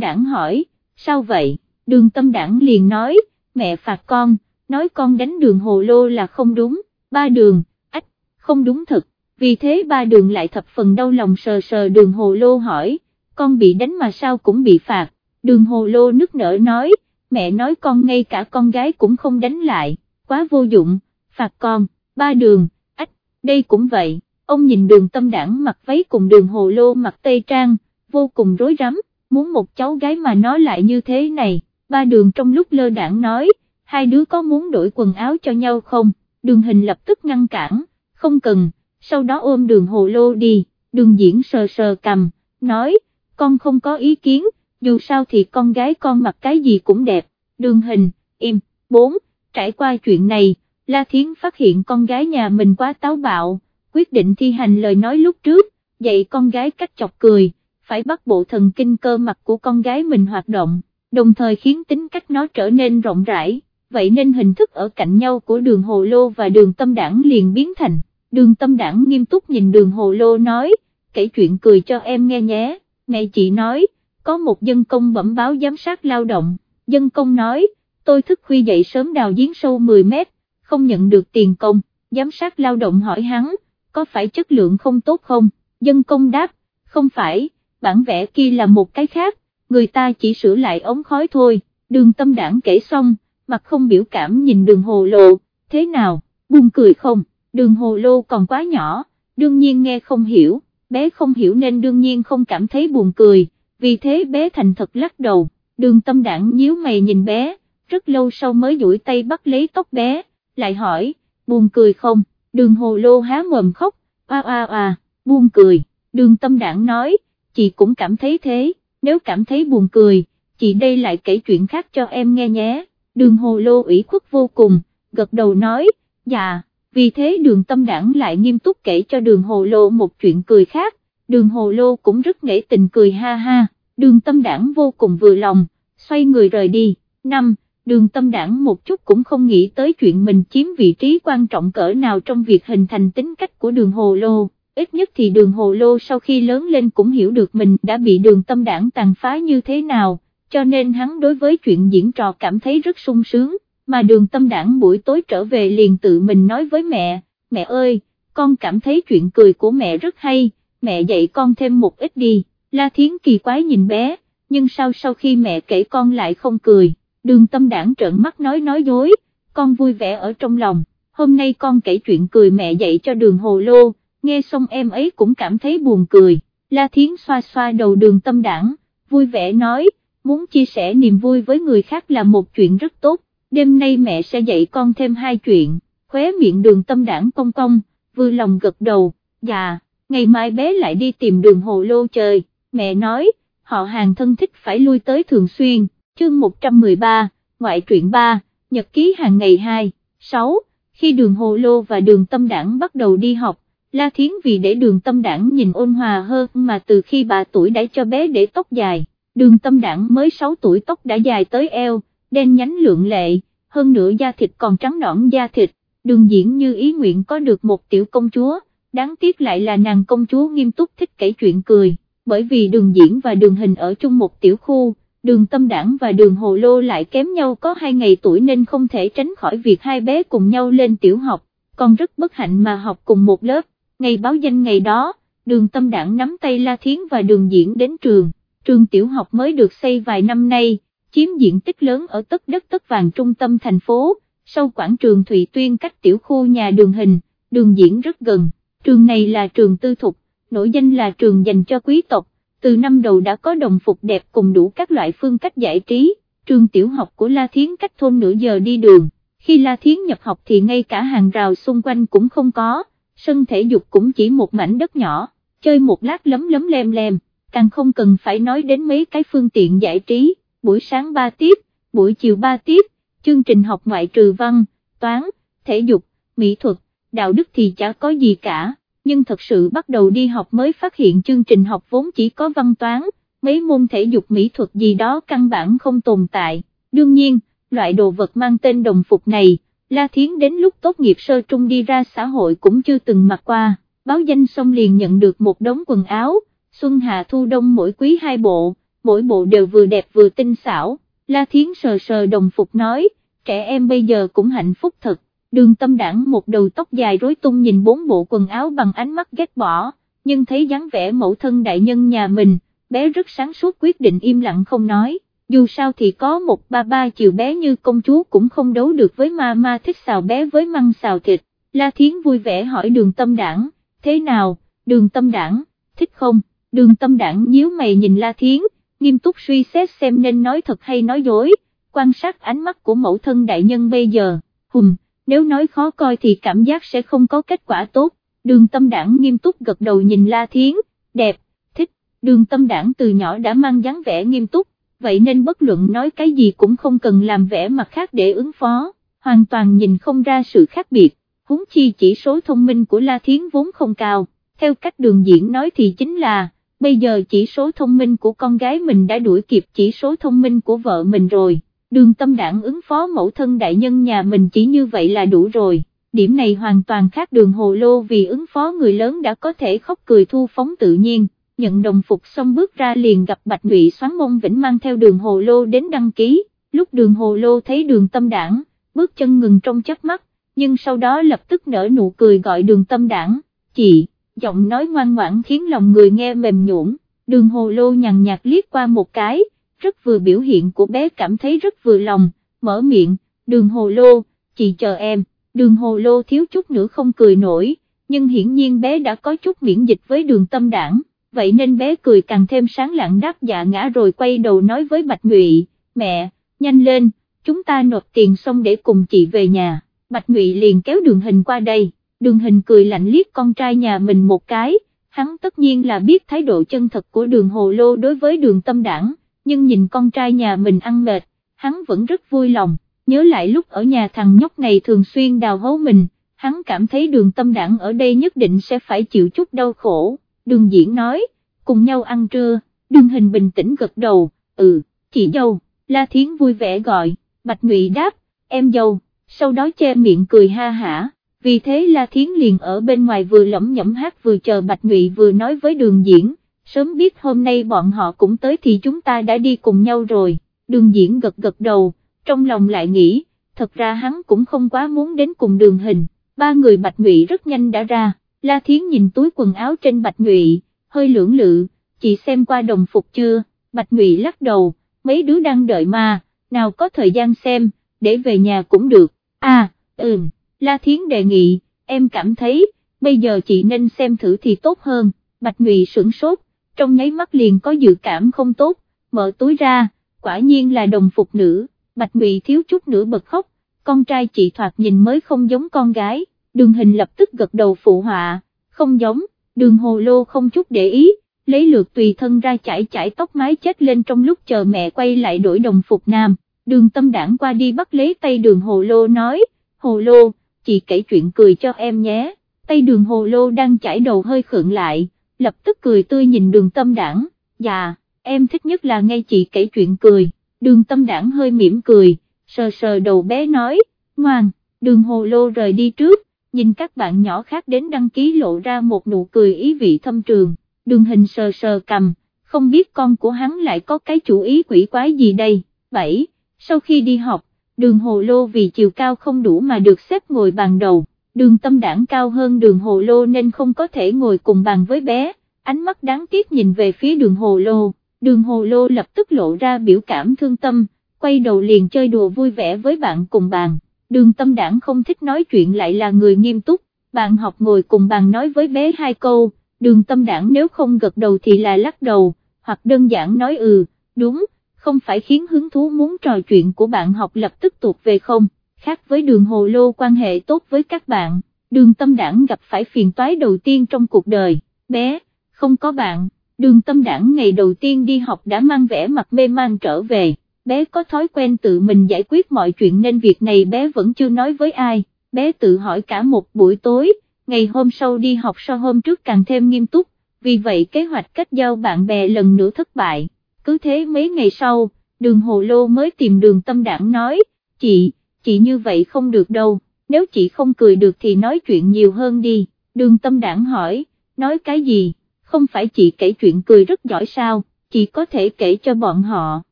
đảng hỏi, sao vậy, đường tâm đảng liền nói, mẹ phạt con, nói con đánh đường hồ lô là không đúng, ba đường, ách, không đúng thật, vì thế ba đường lại thập phần đau lòng sờ sờ đường hồ lô hỏi, con bị đánh mà sao cũng bị phạt, đường hồ lô nức nở nói, mẹ nói con ngay cả con gái cũng không đánh lại, quá vô dụng, phạt con, ba đường, ách, đây cũng vậy, ông nhìn đường tâm đảng mặc váy cùng đường hồ lô mặc tây trang, vô cùng rối rắm, muốn một cháu gái mà nói lại như thế này, ba đường trong lúc lơ đảng nói, hai đứa có muốn đổi quần áo cho nhau không, đường hình lập tức ngăn cản, không cần, sau đó ôm đường hồ lô đi, đường diễn sờ sờ cầm, nói, con không có ý kiến, dù sao thì con gái con mặc cái gì cũng đẹp, đường hình, im, 4, trải qua chuyện này, La Thiến phát hiện con gái nhà mình quá táo bạo, quyết định thi hành lời nói lúc trước, dạy con gái cách chọc cười, phải bắt bộ thần kinh cơ mặt của con gái mình hoạt động, đồng thời khiến tính cách nó trở nên rộng rãi, vậy nên hình thức ở cạnh nhau của đường hồ lô và đường tâm đảng liền biến thành, đường tâm đảng nghiêm túc nhìn đường hồ lô nói, kể chuyện cười cho em nghe nhé, mẹ chị nói, có một dân công bẩm báo giám sát lao động, dân công nói, tôi thức khuya dậy sớm đào giếng sâu 10 mét, không nhận được tiền công, giám sát lao động hỏi hắn, có phải chất lượng không tốt không, dân công đáp, không phải, bản vẽ kia là một cái khác, người ta chỉ sửa lại ống khói thôi, đường tâm đảng kể xong, mặt không biểu cảm nhìn đường hồ lộ, thế nào, buông cười không, đường hồ lô còn quá nhỏ, đương nhiên nghe không hiểu, bé không hiểu nên đương nhiên không cảm thấy buồn cười, vì thế bé thành thật lắc đầu, đường tâm đảng nhíu mày nhìn bé, rất lâu sau mới duỗi tay bắt lấy tóc bé, lại hỏi, buồn cười không, đường hồ lô há mồm khóc, a a a, buồn cười, đường tâm đảng nói, chị cũng cảm thấy thế, nếu cảm thấy buồn cười, chị đây lại kể chuyện khác cho em nghe nhé, đường hồ lô ủy khuất vô cùng, gật đầu nói, dạ, vì thế đường tâm đảng lại nghiêm túc kể cho đường hồ lô một chuyện cười khác, đường hồ lô cũng rất nể tình cười ha ha, đường tâm đảng vô cùng vừa lòng, xoay người rời đi, năm, đường tâm đảng một chút cũng không nghĩ tới chuyện mình chiếm vị trí quan trọng cỡ nào trong việc hình thành tính cách của đường hồ lô, ít nhất thì đường hồ lô sau khi lớn lên cũng hiểu được mình đã bị đường tâm đảng tàn phá như thế nào, cho nên hắn đối với chuyện diễn trò cảm thấy rất sung sướng, mà đường tâm đảng buổi tối trở về liền tự mình nói với mẹ, mẹ ơi, con cảm thấy chuyện cười của mẹ rất hay, mẹ dạy con thêm một ít đi, La Thiến kỳ quái nhìn bé, nhưng sau sau khi mẹ kể con lại không cười, đường tâm đảng trợn mắt nói nói dối, con vui vẻ ở trong lòng, hôm nay con kể chuyện cười mẹ dạy cho đường hồ lô, nghe xong em ấy cũng cảm thấy buồn cười, La Thiến xoa xoa đầu đường tâm đảng, vui vẻ nói, muốn chia sẻ niềm vui với người khác là một chuyện rất tốt, đêm nay mẹ sẽ dạy con thêm hai chuyện, khóe miệng đường tâm đảng cong cong, vui lòng gật đầu, dạ, ngày mai bé lại đi tìm đường hồ lô chơi, mẹ nói, họ hàng thân thích phải lui tới thường xuyên, chương 113, ngoại truyện 3, nhật ký hàng ngày 2, 6, khi đường hồ lô và đường tâm đảng bắt đầu đi học, La Thiến vì để đường tâm đảng nhìn ôn hòa hơn mà từ khi bà tuổi đã cho bé để tóc dài, đường tâm đảng mới 6 tuổi tóc đã dài tới eo, đen nhánh lượng lệ, hơn nữa da thịt còn trắng nõn da thịt, đường diễn như ý nguyện có được một tiểu công chúa, đáng tiếc lại là nàng công chúa nghiêm túc thích kể chuyện cười, bởi vì đường diễn và đường hình ở chung một tiểu khu, đường tâm đảng và đường hồ lô lại kém nhau có hai ngày tuổi nên không thể tránh khỏi việc hai bé cùng nhau lên tiểu học, còn rất bất hạnh mà học cùng một lớp, ngày báo danh ngày đó, đường tâm đảng nắm tay La Thiến và đường diễn đến trường, trường tiểu học mới được xây vài năm nay, chiếm diện tích lớn ở tất đất tất vàng trung tâm thành phố, sau quảng trường Thụy Tuyên cách tiểu khu nhà đường hình, đường diễn rất gần, trường này là trường tư thục, nổi danh là trường dành cho quý tộc, từ năm đầu đã có đồng phục đẹp cùng đủ các loại phương cách giải trí, trường tiểu học của La Thiến cách thôn nửa giờ đi đường, khi La Thiến nhập học thì ngay cả hàng rào xung quanh cũng không có, sân thể dục cũng chỉ một mảnh đất nhỏ, chơi một lát lấm lấm lem lem, càng không cần phải nói đến mấy cái phương tiện giải trí buổi sáng 3 tiết, buổi chiều 3 tiết, chương trình học ngoại trừ văn, toán, thể dục, mỹ thuật, đạo đức thì chả có gì cả, nhưng thật sự bắt đầu đi học mới phát hiện chương trình học vốn chỉ có văn toán, mấy môn thể dục mỹ thuật gì đó căn bản không tồn tại, đương nhiên, loại đồ vật mang tên đồng phục này, La Thiến đến lúc tốt nghiệp sơ trung đi ra xã hội cũng chưa từng mặc qua, báo danh xong liền nhận được một đống quần áo, xuân hạ thu đông mỗi quý hai bộ, mỗi bộ đều vừa đẹp vừa tinh xảo, La Thiến sờ sờ đồng phục nói, trẻ em bây giờ cũng hạnh phúc thật, đường tâm đảng một đầu tóc dài rối tung nhìn bốn bộ quần áo bằng ánh mắt ghét bỏ, nhưng thấy dáng vẻ mẫu thân đại nhân nhà mình, bé rất sáng suốt quyết định im lặng không nói, dù sao thì có một ba ba chiều bé như công chúa cũng không đấu được với ma ma thích xào bé với măng xào thịt, La Thiến vui vẻ hỏi đường tâm đảng, thế nào, đường tâm đảng, thích không, đường tâm đảng nhíu mày nhìn La Thiến, nghiêm túc suy xét xem nên nói thật hay nói dối, quan sát ánh mắt của mẫu thân đại nhân bây giờ, hùm, nếu nói khó coi thì cảm giác sẽ không có kết quả tốt, đường tâm đảng nghiêm túc gật đầu nhìn La Thiến, đẹp, thích, đường tâm đảng từ nhỏ đã mang dáng vẻ nghiêm túc, vậy nên bất luận nói cái gì cũng không cần làm vẻ mặt khác để ứng phó, hoàn toàn nhìn không ra sự khác biệt, huống chi chỉ số thông minh của La Thiến vốn không cao, theo cách đường diễn nói thì chính là, bây giờ chỉ số thông minh của con gái mình đã đuổi kịp chỉ số thông minh của vợ mình rồi, đường tâm đảng ứng phó mẫu thân đại nhân nhà mình chỉ như vậy là đủ rồi, điểm này hoàn toàn khác đường hồ lô vì ứng phó người lớn đã có thể khóc cười thu phóng tự nhiên. Nhận đồng phục xong bước ra liền gặp Bạch Ngụy xoắn môn vĩnh mang theo đường hồ lô đến đăng ký, lúc đường hồ lô thấy đường tâm đảng, bước chân ngừng trong chớp mắt, nhưng sau đó lập tức nở nụ cười gọi đường tâm đảng, chị, giọng nói ngoan ngoãn khiến lòng người nghe mềm nhũn. đường hồ lô nhằn nhạt liếc qua một cái, rất vừa biểu hiện của bé cảm thấy rất vừa lòng, mở miệng, đường hồ lô, chị chờ em, đường hồ lô thiếu chút nữa không cười nổi, nhưng hiển nhiên bé đã có chút miễn dịch với đường tâm đảng vậy nên bé cười càng thêm sáng lạng đáp dạ ngã rồi quay đầu nói với Bạch Ngụy, mẹ, nhanh lên, chúng ta nộp tiền xong để cùng chị về nhà, Bạch Ngụy liền kéo đường hình qua đây, đường hình cười lạnh liếc con trai nhà mình một cái, hắn tất nhiên là biết thái độ chân thật của đường hồ lô đối với đường tâm đảng, nhưng nhìn con trai nhà mình ăn mệt, hắn vẫn rất vui lòng, nhớ lại lúc ở nhà thằng nhóc này thường xuyên đào hấu mình, hắn cảm thấy đường tâm đảng ở đây nhất định sẽ phải chịu chút đau khổ. Đường diễn nói, cùng nhau ăn trưa, đường hình bình tĩnh gật đầu, ừ, chị dâu, La Thiến vui vẻ gọi, Bạch Ngụy đáp, em dâu, sau đó che miệng cười ha hả, vì thế La Thiến liền ở bên ngoài vừa lẩm nhẩm hát vừa chờ Bạch Ngụy vừa nói với đường diễn, sớm biết hôm nay bọn họ cũng tới thì chúng ta đã đi cùng nhau rồi, đường diễn gật gật đầu, trong lòng lại nghĩ, thật ra hắn cũng không quá muốn đến cùng đường hình, ba người Bạch Ngụy rất nhanh đã ra. La Thiến nhìn túi quần áo trên Bạch Ngụy, hơi lưỡng lự, chị xem qua đồng phục chưa, Bạch Ngụy lắc đầu, mấy đứa đang đợi mà, nào có thời gian xem, để về nhà cũng được, à, ừm, La Thiến đề nghị, em cảm thấy, bây giờ chị nên xem thử thì tốt hơn, Bạch Ngụy sửng sốt, trong nháy mắt liền có dự cảm không tốt, mở túi ra, quả nhiên là đồng phục nữ, Bạch Ngụy thiếu chút nữa bật khóc, con trai chị thoạt nhìn mới không giống con gái. Đường hình lập tức gật đầu phụ họa, không giống, đường hồ lô không chút để ý, lấy lượt tùy thân ra chải chải tóc mái chết lên trong lúc chờ mẹ quay lại đổi đồng phục nam, đường tâm đảng qua đi bắt lấy tay đường hồ lô nói, hồ lô, chị kể chuyện cười cho em nhé, tay đường hồ lô đang chảy đầu hơi khượng lại, lập tức cười tươi nhìn đường tâm đảng, dạ, em thích nhất là nghe chị kể chuyện cười, đường tâm đảng hơi mỉm cười, sờ sờ đầu bé nói, ngoan, đường hồ lô rời đi trước, nhìn các bạn nhỏ khác đến đăng ký lộ ra một nụ cười ý vị thâm trường, đường hình sờ sờ cầm, không biết con của hắn lại có cái chủ ý quỷ quái gì đây, 7. Sau khi đi học, đường hồ lô vì chiều cao không đủ mà được xếp ngồi bàn đầu, đường tâm đảng cao hơn đường hồ lô nên không có thể ngồi cùng bàn với bé, ánh mắt đáng tiếc nhìn về phía đường hồ lô, đường hồ lô lập tức lộ ra biểu cảm thương tâm, quay đầu liền chơi đùa vui vẻ với bạn cùng bàn đường tâm đảng không thích nói chuyện lại là người nghiêm túc, bạn học ngồi cùng bàn nói với bé hai câu, đường tâm đảng nếu không gật đầu thì là lắc đầu, hoặc đơn giản nói ừ, đúng, không phải khiến hứng thú muốn trò chuyện của bạn học lập tức tuột về không, khác với đường hồ lô quan hệ tốt với các bạn, đường tâm đảng gặp phải phiền toái đầu tiên trong cuộc đời, bé, không có bạn, đường tâm đảng ngày đầu tiên đi học đã mang vẻ mặt mê man trở về. Bé có thói quen tự mình giải quyết mọi chuyện nên việc này bé vẫn chưa nói với ai, bé tự hỏi cả một buổi tối, ngày hôm sau đi học so hôm trước càng thêm nghiêm túc, vì vậy kế hoạch kết giao bạn bè lần nữa thất bại, cứ thế mấy ngày sau, đường hồ lô mới tìm đường tâm đảng nói, chị, chị như vậy không được đâu, nếu chị không cười được thì nói chuyện nhiều hơn đi, đường tâm đảng hỏi, nói cái gì, không phải chị kể chuyện cười rất giỏi sao, chị có thể kể cho bọn họ,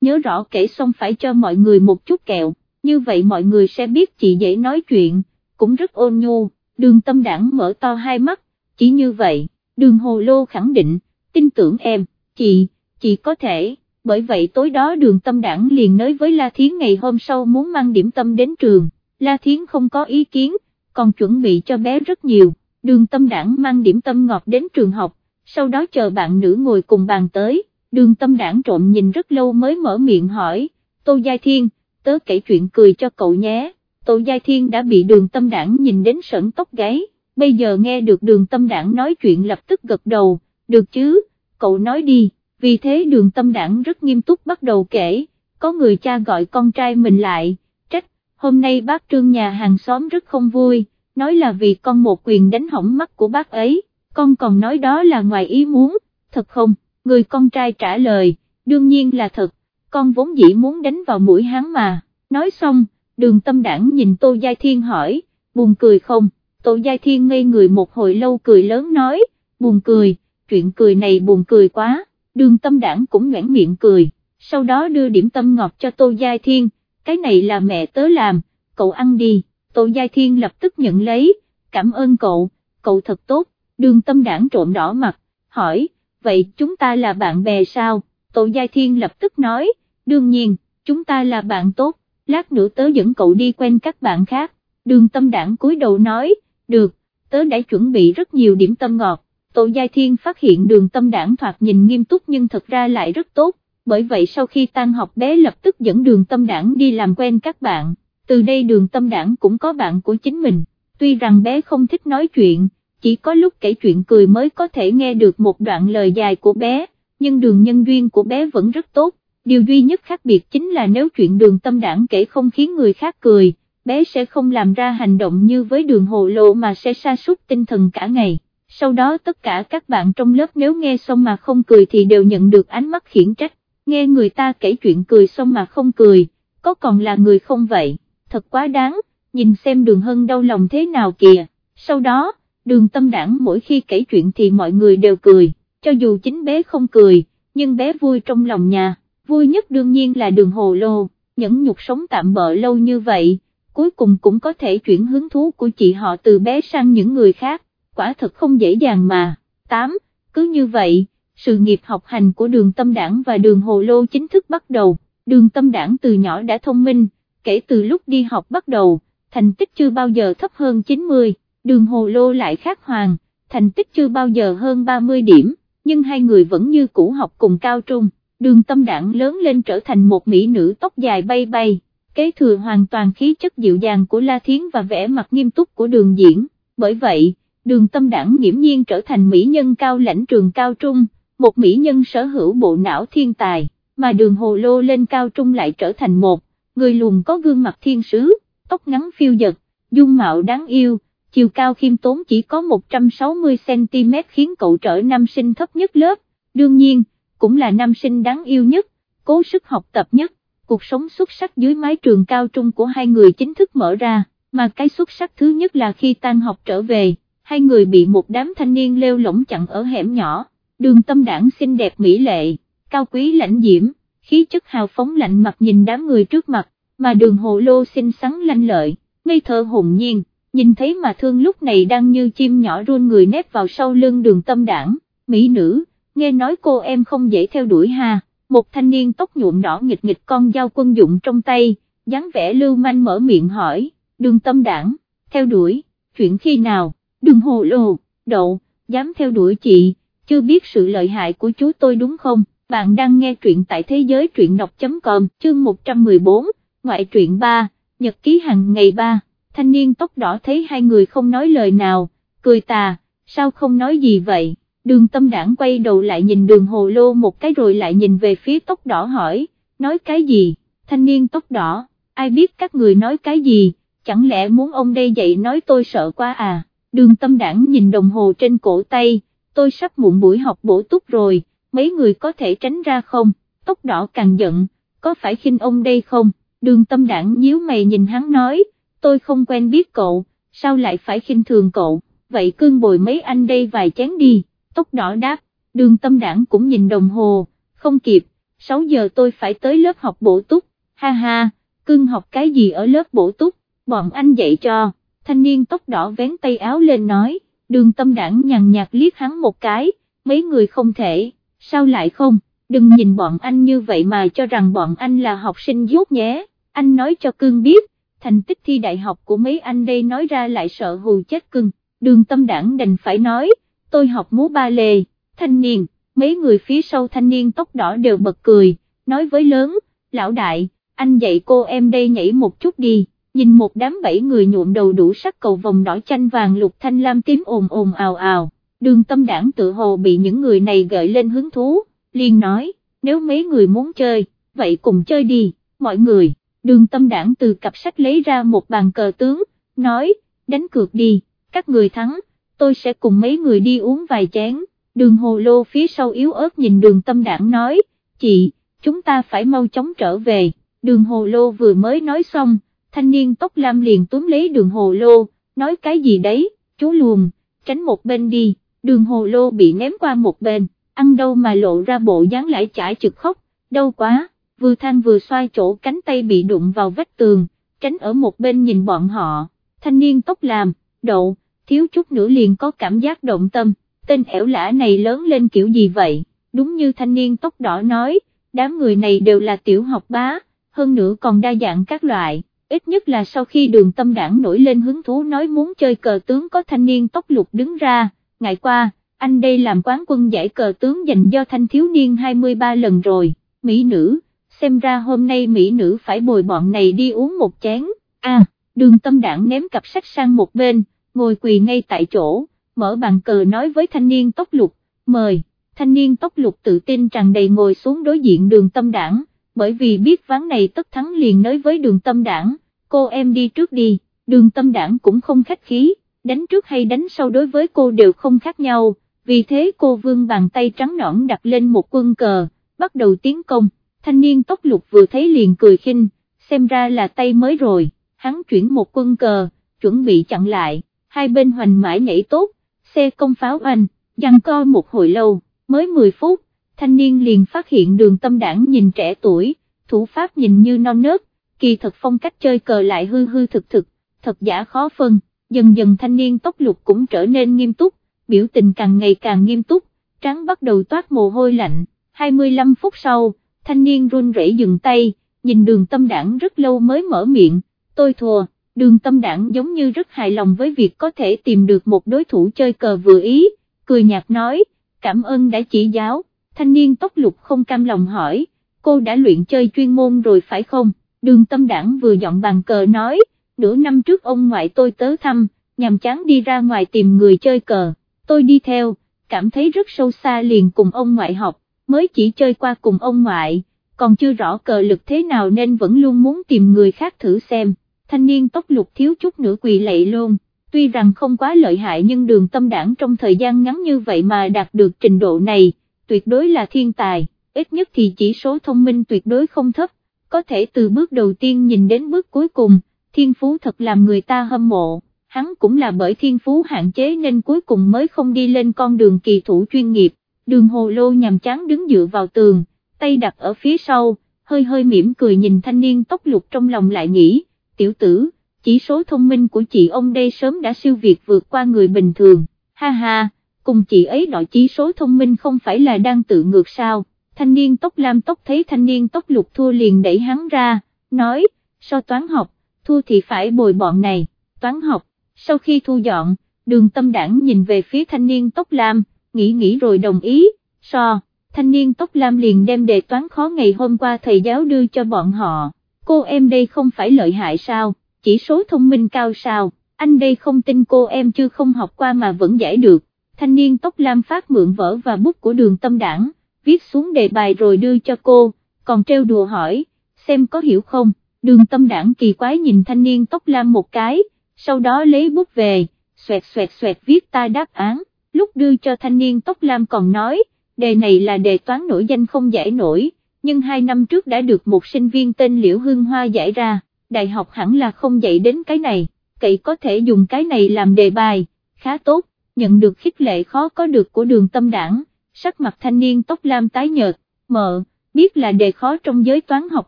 nhớ rõ kể xong phải cho mọi người một chút kẹo, như vậy mọi người sẽ biết chị dễ nói chuyện, cũng rất ôn nhu, đường tâm đảng mở to hai mắt, chỉ như vậy, đường hồ lô khẳng định, tin tưởng em, chị, chỉ có thể, bởi vậy tối đó đường tâm đảng liền nói với La Thiến ngày hôm sau muốn mang điểm tâm đến trường, La Thiến không có ý kiến, còn chuẩn bị cho bé rất nhiều, đường tâm đảng mang điểm tâm ngọt đến trường học, sau đó chờ bạn nữ ngồi cùng bàn tới, đường tâm đảng trộm nhìn rất lâu mới mở miệng hỏi, Tô Giai Thiên, tớ kể chuyện cười cho cậu nhé, Tô Giai Thiên đã bị đường tâm đảng nhìn đến sẩn tóc gáy, bây giờ nghe được đường tâm đảng nói chuyện lập tức gật đầu, được chứ, cậu nói đi, vì thế đường tâm đảng rất nghiêm túc bắt đầu kể, có người cha gọi con trai mình lại, trách, hôm nay bác trương nhà hàng xóm rất không vui, nói là vì con một quyền đánh hỏng mắt của bác ấy, con còn nói đó là ngoài ý muốn, thật không, người con trai trả lời, đương nhiên là thật, con vốn dĩ muốn đánh vào mũi hắn mà, nói xong, đường tâm đảng nhìn Tô Giai Thiên hỏi, buồn cười không, Tô Giai Thiên ngây người một hồi lâu cười lớn nói, buồn cười, chuyện cười này buồn cười quá, đường tâm đảng cũng nhoảng miệng cười, sau đó đưa điểm tâm ngọt cho Tô Giai Thiên, cái này là mẹ tớ làm, cậu ăn đi, Tô Giai Thiên lập tức nhận lấy, cảm ơn cậu, cậu thật tốt, đường tâm đảng trộm đỏ mặt, hỏi, vậy chúng ta là bạn bè sao, Tô Giai Thiên lập tức nói, đương nhiên, chúng ta là bạn tốt, lát nữa tớ dẫn cậu đi quen các bạn khác, đường tâm đảng cúi đầu nói, được, tớ đã chuẩn bị rất nhiều điểm tâm ngọt, Tô Giai Thiên phát hiện đường tâm đảng thoạt nhìn nghiêm túc nhưng thật ra lại rất tốt, bởi vậy sau khi tan học bé lập tức dẫn đường tâm đảng đi làm quen các bạn, từ đây đường tâm đảng cũng có bạn của chính mình, tuy rằng bé không thích nói chuyện, chỉ có lúc kể chuyện cười mới có thể nghe được một đoạn lời dài của bé, nhưng đường nhân duyên của bé vẫn rất tốt, điều duy nhất khác biệt chính là nếu chuyện đường tâm đảng kể không khiến người khác cười, bé sẽ không làm ra hành động như với đường hồ lộ mà sẽ sa sút tinh thần cả ngày sau đó tất cả các bạn trong lớp nếu nghe xong mà không cười thì đều nhận được ánh mắt khiển trách, nghe người ta kể chuyện cười xong mà không cười, có còn là người không vậy, thật quá đáng, nhìn xem đường hân đau lòng thế nào kìa, sau đó, đường tâm đảng mỗi khi kể chuyện thì mọi người đều cười, cho dù chính bé không cười, nhưng bé vui trong lòng nhà, vui nhất đương nhiên là đường hồ lô, những nhục sống tạm bỡ lâu như vậy, cuối cùng cũng có thể chuyển hứng thú của chị họ từ bé sang những người khác quả thật không dễ dàng mà. 8. Cứ như vậy, sự nghiệp học hành của đường tâm đảng và đường hồ lô chính thức bắt đầu, đường tâm đảng từ nhỏ đã thông minh, kể từ lúc đi học bắt đầu, thành tích chưa bao giờ thấp hơn 90, đường hồ lô lại khác hoàng, thành tích chưa bao giờ hơn 30 điểm, nhưng hai người vẫn như cũ học cùng cao trung, đường tâm đảng lớn lên trở thành một mỹ nữ tóc dài bay bay, kế thừa hoàn toàn khí chất dịu dàng của La Thiến và vẻ mặt nghiêm túc của đường diễn, bởi vậy, đường tâm đảng nghiễm nhiên trở thành mỹ nhân cao lãnh trường cao trung, một mỹ nhân sở hữu bộ não thiên tài, mà đường hồ lô lên cao trung lại trở thành một, người lùn có gương mặt thiên sứ, tóc ngắn phiêu dật, dung mạo đáng yêu, chiều cao khiêm tốn chỉ có 160cm khiến cậu trở nam sinh thấp nhất lớp, đương nhiên, cũng là nam sinh đáng yêu nhất, cố sức học tập nhất, cuộc sống xuất sắc dưới mái trường cao trung của hai người chính thức mở ra, mà cái xuất sắc thứ nhất là khi tan học trở về hai người bị một đám thanh niên leo lỏng chặn ở hẻm nhỏ, đường tâm đảng xinh đẹp mỹ lệ, cao quý lãnh diễm, khí chất hào phóng lạnh mặt nhìn đám người trước mặt, mà đường hồ lô xinh xắn lanh lợi, ngây thơ hồn nhiên, nhìn thấy mà thương lúc này đang như chim nhỏ run người nép vào sau lưng đường tâm đảng, mỹ nữ, nghe nói cô em không dễ theo đuổi ha, một thanh niên tóc nhuộm đỏ nghịch nghịch con dao quân dụng trong tay, dáng vẻ lưu manh mở miệng hỏi, đường tâm đảng, theo đuổi, chuyện khi nào? Đừng hồ lồ, đậu, dám theo đuổi chị, chưa biết sự lợi hại của chú tôi đúng không, bạn đang nghe truyện tại thế giới truyện đọc.com, chương 114, ngoại truyện 3, nhật ký hàng ngày 3, thanh niên tóc đỏ thấy hai người không nói lời nào, cười tà, sao không nói gì vậy, đường tâm đảng quay đầu lại nhìn đường hồ lô một cái rồi lại nhìn về phía tóc đỏ hỏi, nói cái gì, thanh niên tóc đỏ, ai biết các người nói cái gì, chẳng lẽ muốn ông đây dậy nói tôi sợ quá à? Đường tâm đảng nhìn đồng hồ trên cổ tay, tôi sắp muộn buổi học bổ túc rồi, mấy người có thể tránh ra không, tóc đỏ càng giận, có phải khinh ông đây không, đường tâm đảng nhíu mày nhìn hắn nói, tôi không quen biết cậu, sao lại phải khinh thường cậu, vậy cương bồi mấy anh đây vài chén đi, tóc đỏ đáp, đường tâm đảng cũng nhìn đồng hồ, không kịp, 6 giờ tôi phải tới lớp học bổ túc, ha ha, cưng học cái gì ở lớp bổ túc, bọn anh dạy cho, thanh niên tóc đỏ vén tay áo lên nói, đường tâm đảng nhằn nhạt liếc hắn một cái, mấy người không thể, sao lại không, đừng nhìn bọn anh như vậy mà cho rằng bọn anh là học sinh dốt nhé, anh nói cho cưng biết, thành tích thi đại học của mấy anh đây nói ra lại sợ hù chết cưng, đường tâm đảng đành phải nói, tôi học múa ba lê, thanh niên, mấy người phía sau thanh niên tóc đỏ đều bật cười, nói với lớn, lão đại, anh dạy cô em đây nhảy một chút đi, nhìn một đám bảy người nhuộm đầu đủ sắc cầu vòng đỏ chanh vàng lục thanh lam tím ồn ồn ào ào, đường tâm đảng tự hồ bị những người này gợi lên hứng thú, liền nói, nếu mấy người muốn chơi, vậy cùng chơi đi, mọi người, đường tâm đảng từ cặp sách lấy ra một bàn cờ tướng, nói, đánh cược đi, các người thắng, tôi sẽ cùng mấy người đi uống vài chén, đường hồ lô phía sau yếu ớt nhìn đường tâm đảng nói, chị, chúng ta phải mau chóng trở về, đường hồ lô vừa mới nói xong, thanh niên tóc lam liền túm lấy đường hồ lô, nói cái gì đấy, chú luồn, tránh một bên đi, đường hồ lô bị ném qua một bên, ăn đâu mà lộ ra bộ dáng lại chải trực khóc, đau quá, vừa than vừa xoay chỗ cánh tay bị đụng vào vách tường, tránh ở một bên nhìn bọn họ, thanh niên tóc làm, đậu, thiếu chút nữa liền có cảm giác động tâm, tên ẻo lã này lớn lên kiểu gì vậy, đúng như thanh niên tóc đỏ nói, đám người này đều là tiểu học bá, hơn nữa còn đa dạng các loại, ít nhất là sau khi đường tâm đảng nổi lên hứng thú nói muốn chơi cờ tướng có thanh niên tóc lục đứng ra, ngày qua, anh đây làm quán quân giải cờ tướng dành do thanh thiếu niên 23 lần rồi, mỹ nữ, xem ra hôm nay mỹ nữ phải bồi bọn này đi uống một chén, a đường tâm đảng ném cặp sách sang một bên, ngồi quỳ ngay tại chỗ, mở bàn cờ nói với thanh niên tóc lục, mời, thanh niên tóc lục tự tin tràn đầy ngồi xuống đối diện đường tâm đảng, bởi vì biết ván này tất thắng liền nói với đường tâm đảng, cô em đi trước đi, đường tâm đảng cũng không khách khí, đánh trước hay đánh sau đối với cô đều không khác nhau, vì thế cô vương bàn tay trắng nõn đặt lên một quân cờ, bắt đầu tiến công, thanh niên tóc lục vừa thấy liền cười khinh, xem ra là tay mới rồi, hắn chuyển một quân cờ, chuẩn bị chặn lại, hai bên hoành mãi nhảy tốt, xe công pháo oanh, giằng co một hồi lâu, mới 10 phút, thanh niên liền phát hiện đường tâm đảng nhìn trẻ tuổi, thủ pháp nhìn như non nớt, kỳ thật phong cách chơi cờ lại hư hư thực thực, thật giả khó phân, dần dần thanh niên tóc lục cũng trở nên nghiêm túc, biểu tình càng ngày càng nghiêm túc, trắng bắt đầu toát mồ hôi lạnh, 25 phút sau, thanh niên run rẩy dừng tay, nhìn đường tâm đảng rất lâu mới mở miệng, tôi thua, đường tâm đảng giống như rất hài lòng với việc có thể tìm được một đối thủ chơi cờ vừa ý, cười nhạt nói, cảm ơn đã chỉ giáo, thanh niên tóc lục không cam lòng hỏi, cô đã luyện chơi chuyên môn rồi phải không, đường tâm đảng vừa dọn bàn cờ nói, nửa năm trước ông ngoại tôi tới thăm, nhằm chán đi ra ngoài tìm người chơi cờ, tôi đi theo, cảm thấy rất sâu xa liền cùng ông ngoại học, mới chỉ chơi qua cùng ông ngoại, còn chưa rõ cờ lực thế nào nên vẫn luôn muốn tìm người khác thử xem, thanh niên tóc lục thiếu chút nữa quỳ lạy luôn, tuy rằng không quá lợi hại nhưng đường tâm đảng trong thời gian ngắn như vậy mà đạt được trình độ này, tuyệt đối là thiên tài, ít nhất thì chỉ số thông minh tuyệt đối không thấp, có thể từ bước đầu tiên nhìn đến bước cuối cùng, thiên phú thật làm người ta hâm mộ, hắn cũng là bởi thiên phú hạn chế nên cuối cùng mới không đi lên con đường kỳ thủ chuyên nghiệp, đường hồ lô nhằm chán đứng dựa vào tường, tay đặt ở phía sau, hơi hơi mỉm cười nhìn thanh niên tóc lục trong lòng lại nghĩ, tiểu tử, chỉ số thông minh của chị ông đây sớm đã siêu việt vượt qua người bình thường, ha ha, cùng chị ấy đòi chỉ số thông minh không phải là đang tự ngược sao, thanh niên tóc lam tóc thấy thanh niên tóc lục thua liền đẩy hắn ra, nói, so toán học, thua thì phải bồi bọn này, toán học, sau khi thu dọn, đường tâm đảng nhìn về phía thanh niên tóc lam, nghĩ nghĩ rồi đồng ý, so, thanh niên tóc lam liền đem đề toán khó ngày hôm qua thầy giáo đưa cho bọn họ, cô em đây không phải lợi hại sao, chỉ số thông minh cao sao, anh đây không tin cô em chưa không học qua mà vẫn giải được, thanh niên tóc lam phát mượn vở và bút của đường tâm đảng, viết xuống đề bài rồi đưa cho cô, còn treo đùa hỏi, xem có hiểu không, đường tâm đảng kỳ quái nhìn thanh niên tóc lam một cái, sau đó lấy bút về, xoẹt xoẹt xoẹt viết ta đáp án, lúc đưa cho thanh niên tóc lam còn nói, đề này là đề toán nổi danh không giải nổi, nhưng hai năm trước đã được một sinh viên tên Liễu Hương Hoa giải ra, đại học hẳn là không dạy đến cái này, cậy có thể dùng cái này làm đề bài, khá tốt, nhận được khích lệ khó có được của đường tâm đảng, sắc mặt thanh niên tóc lam tái nhợt, mợ, biết là đề khó trong giới toán học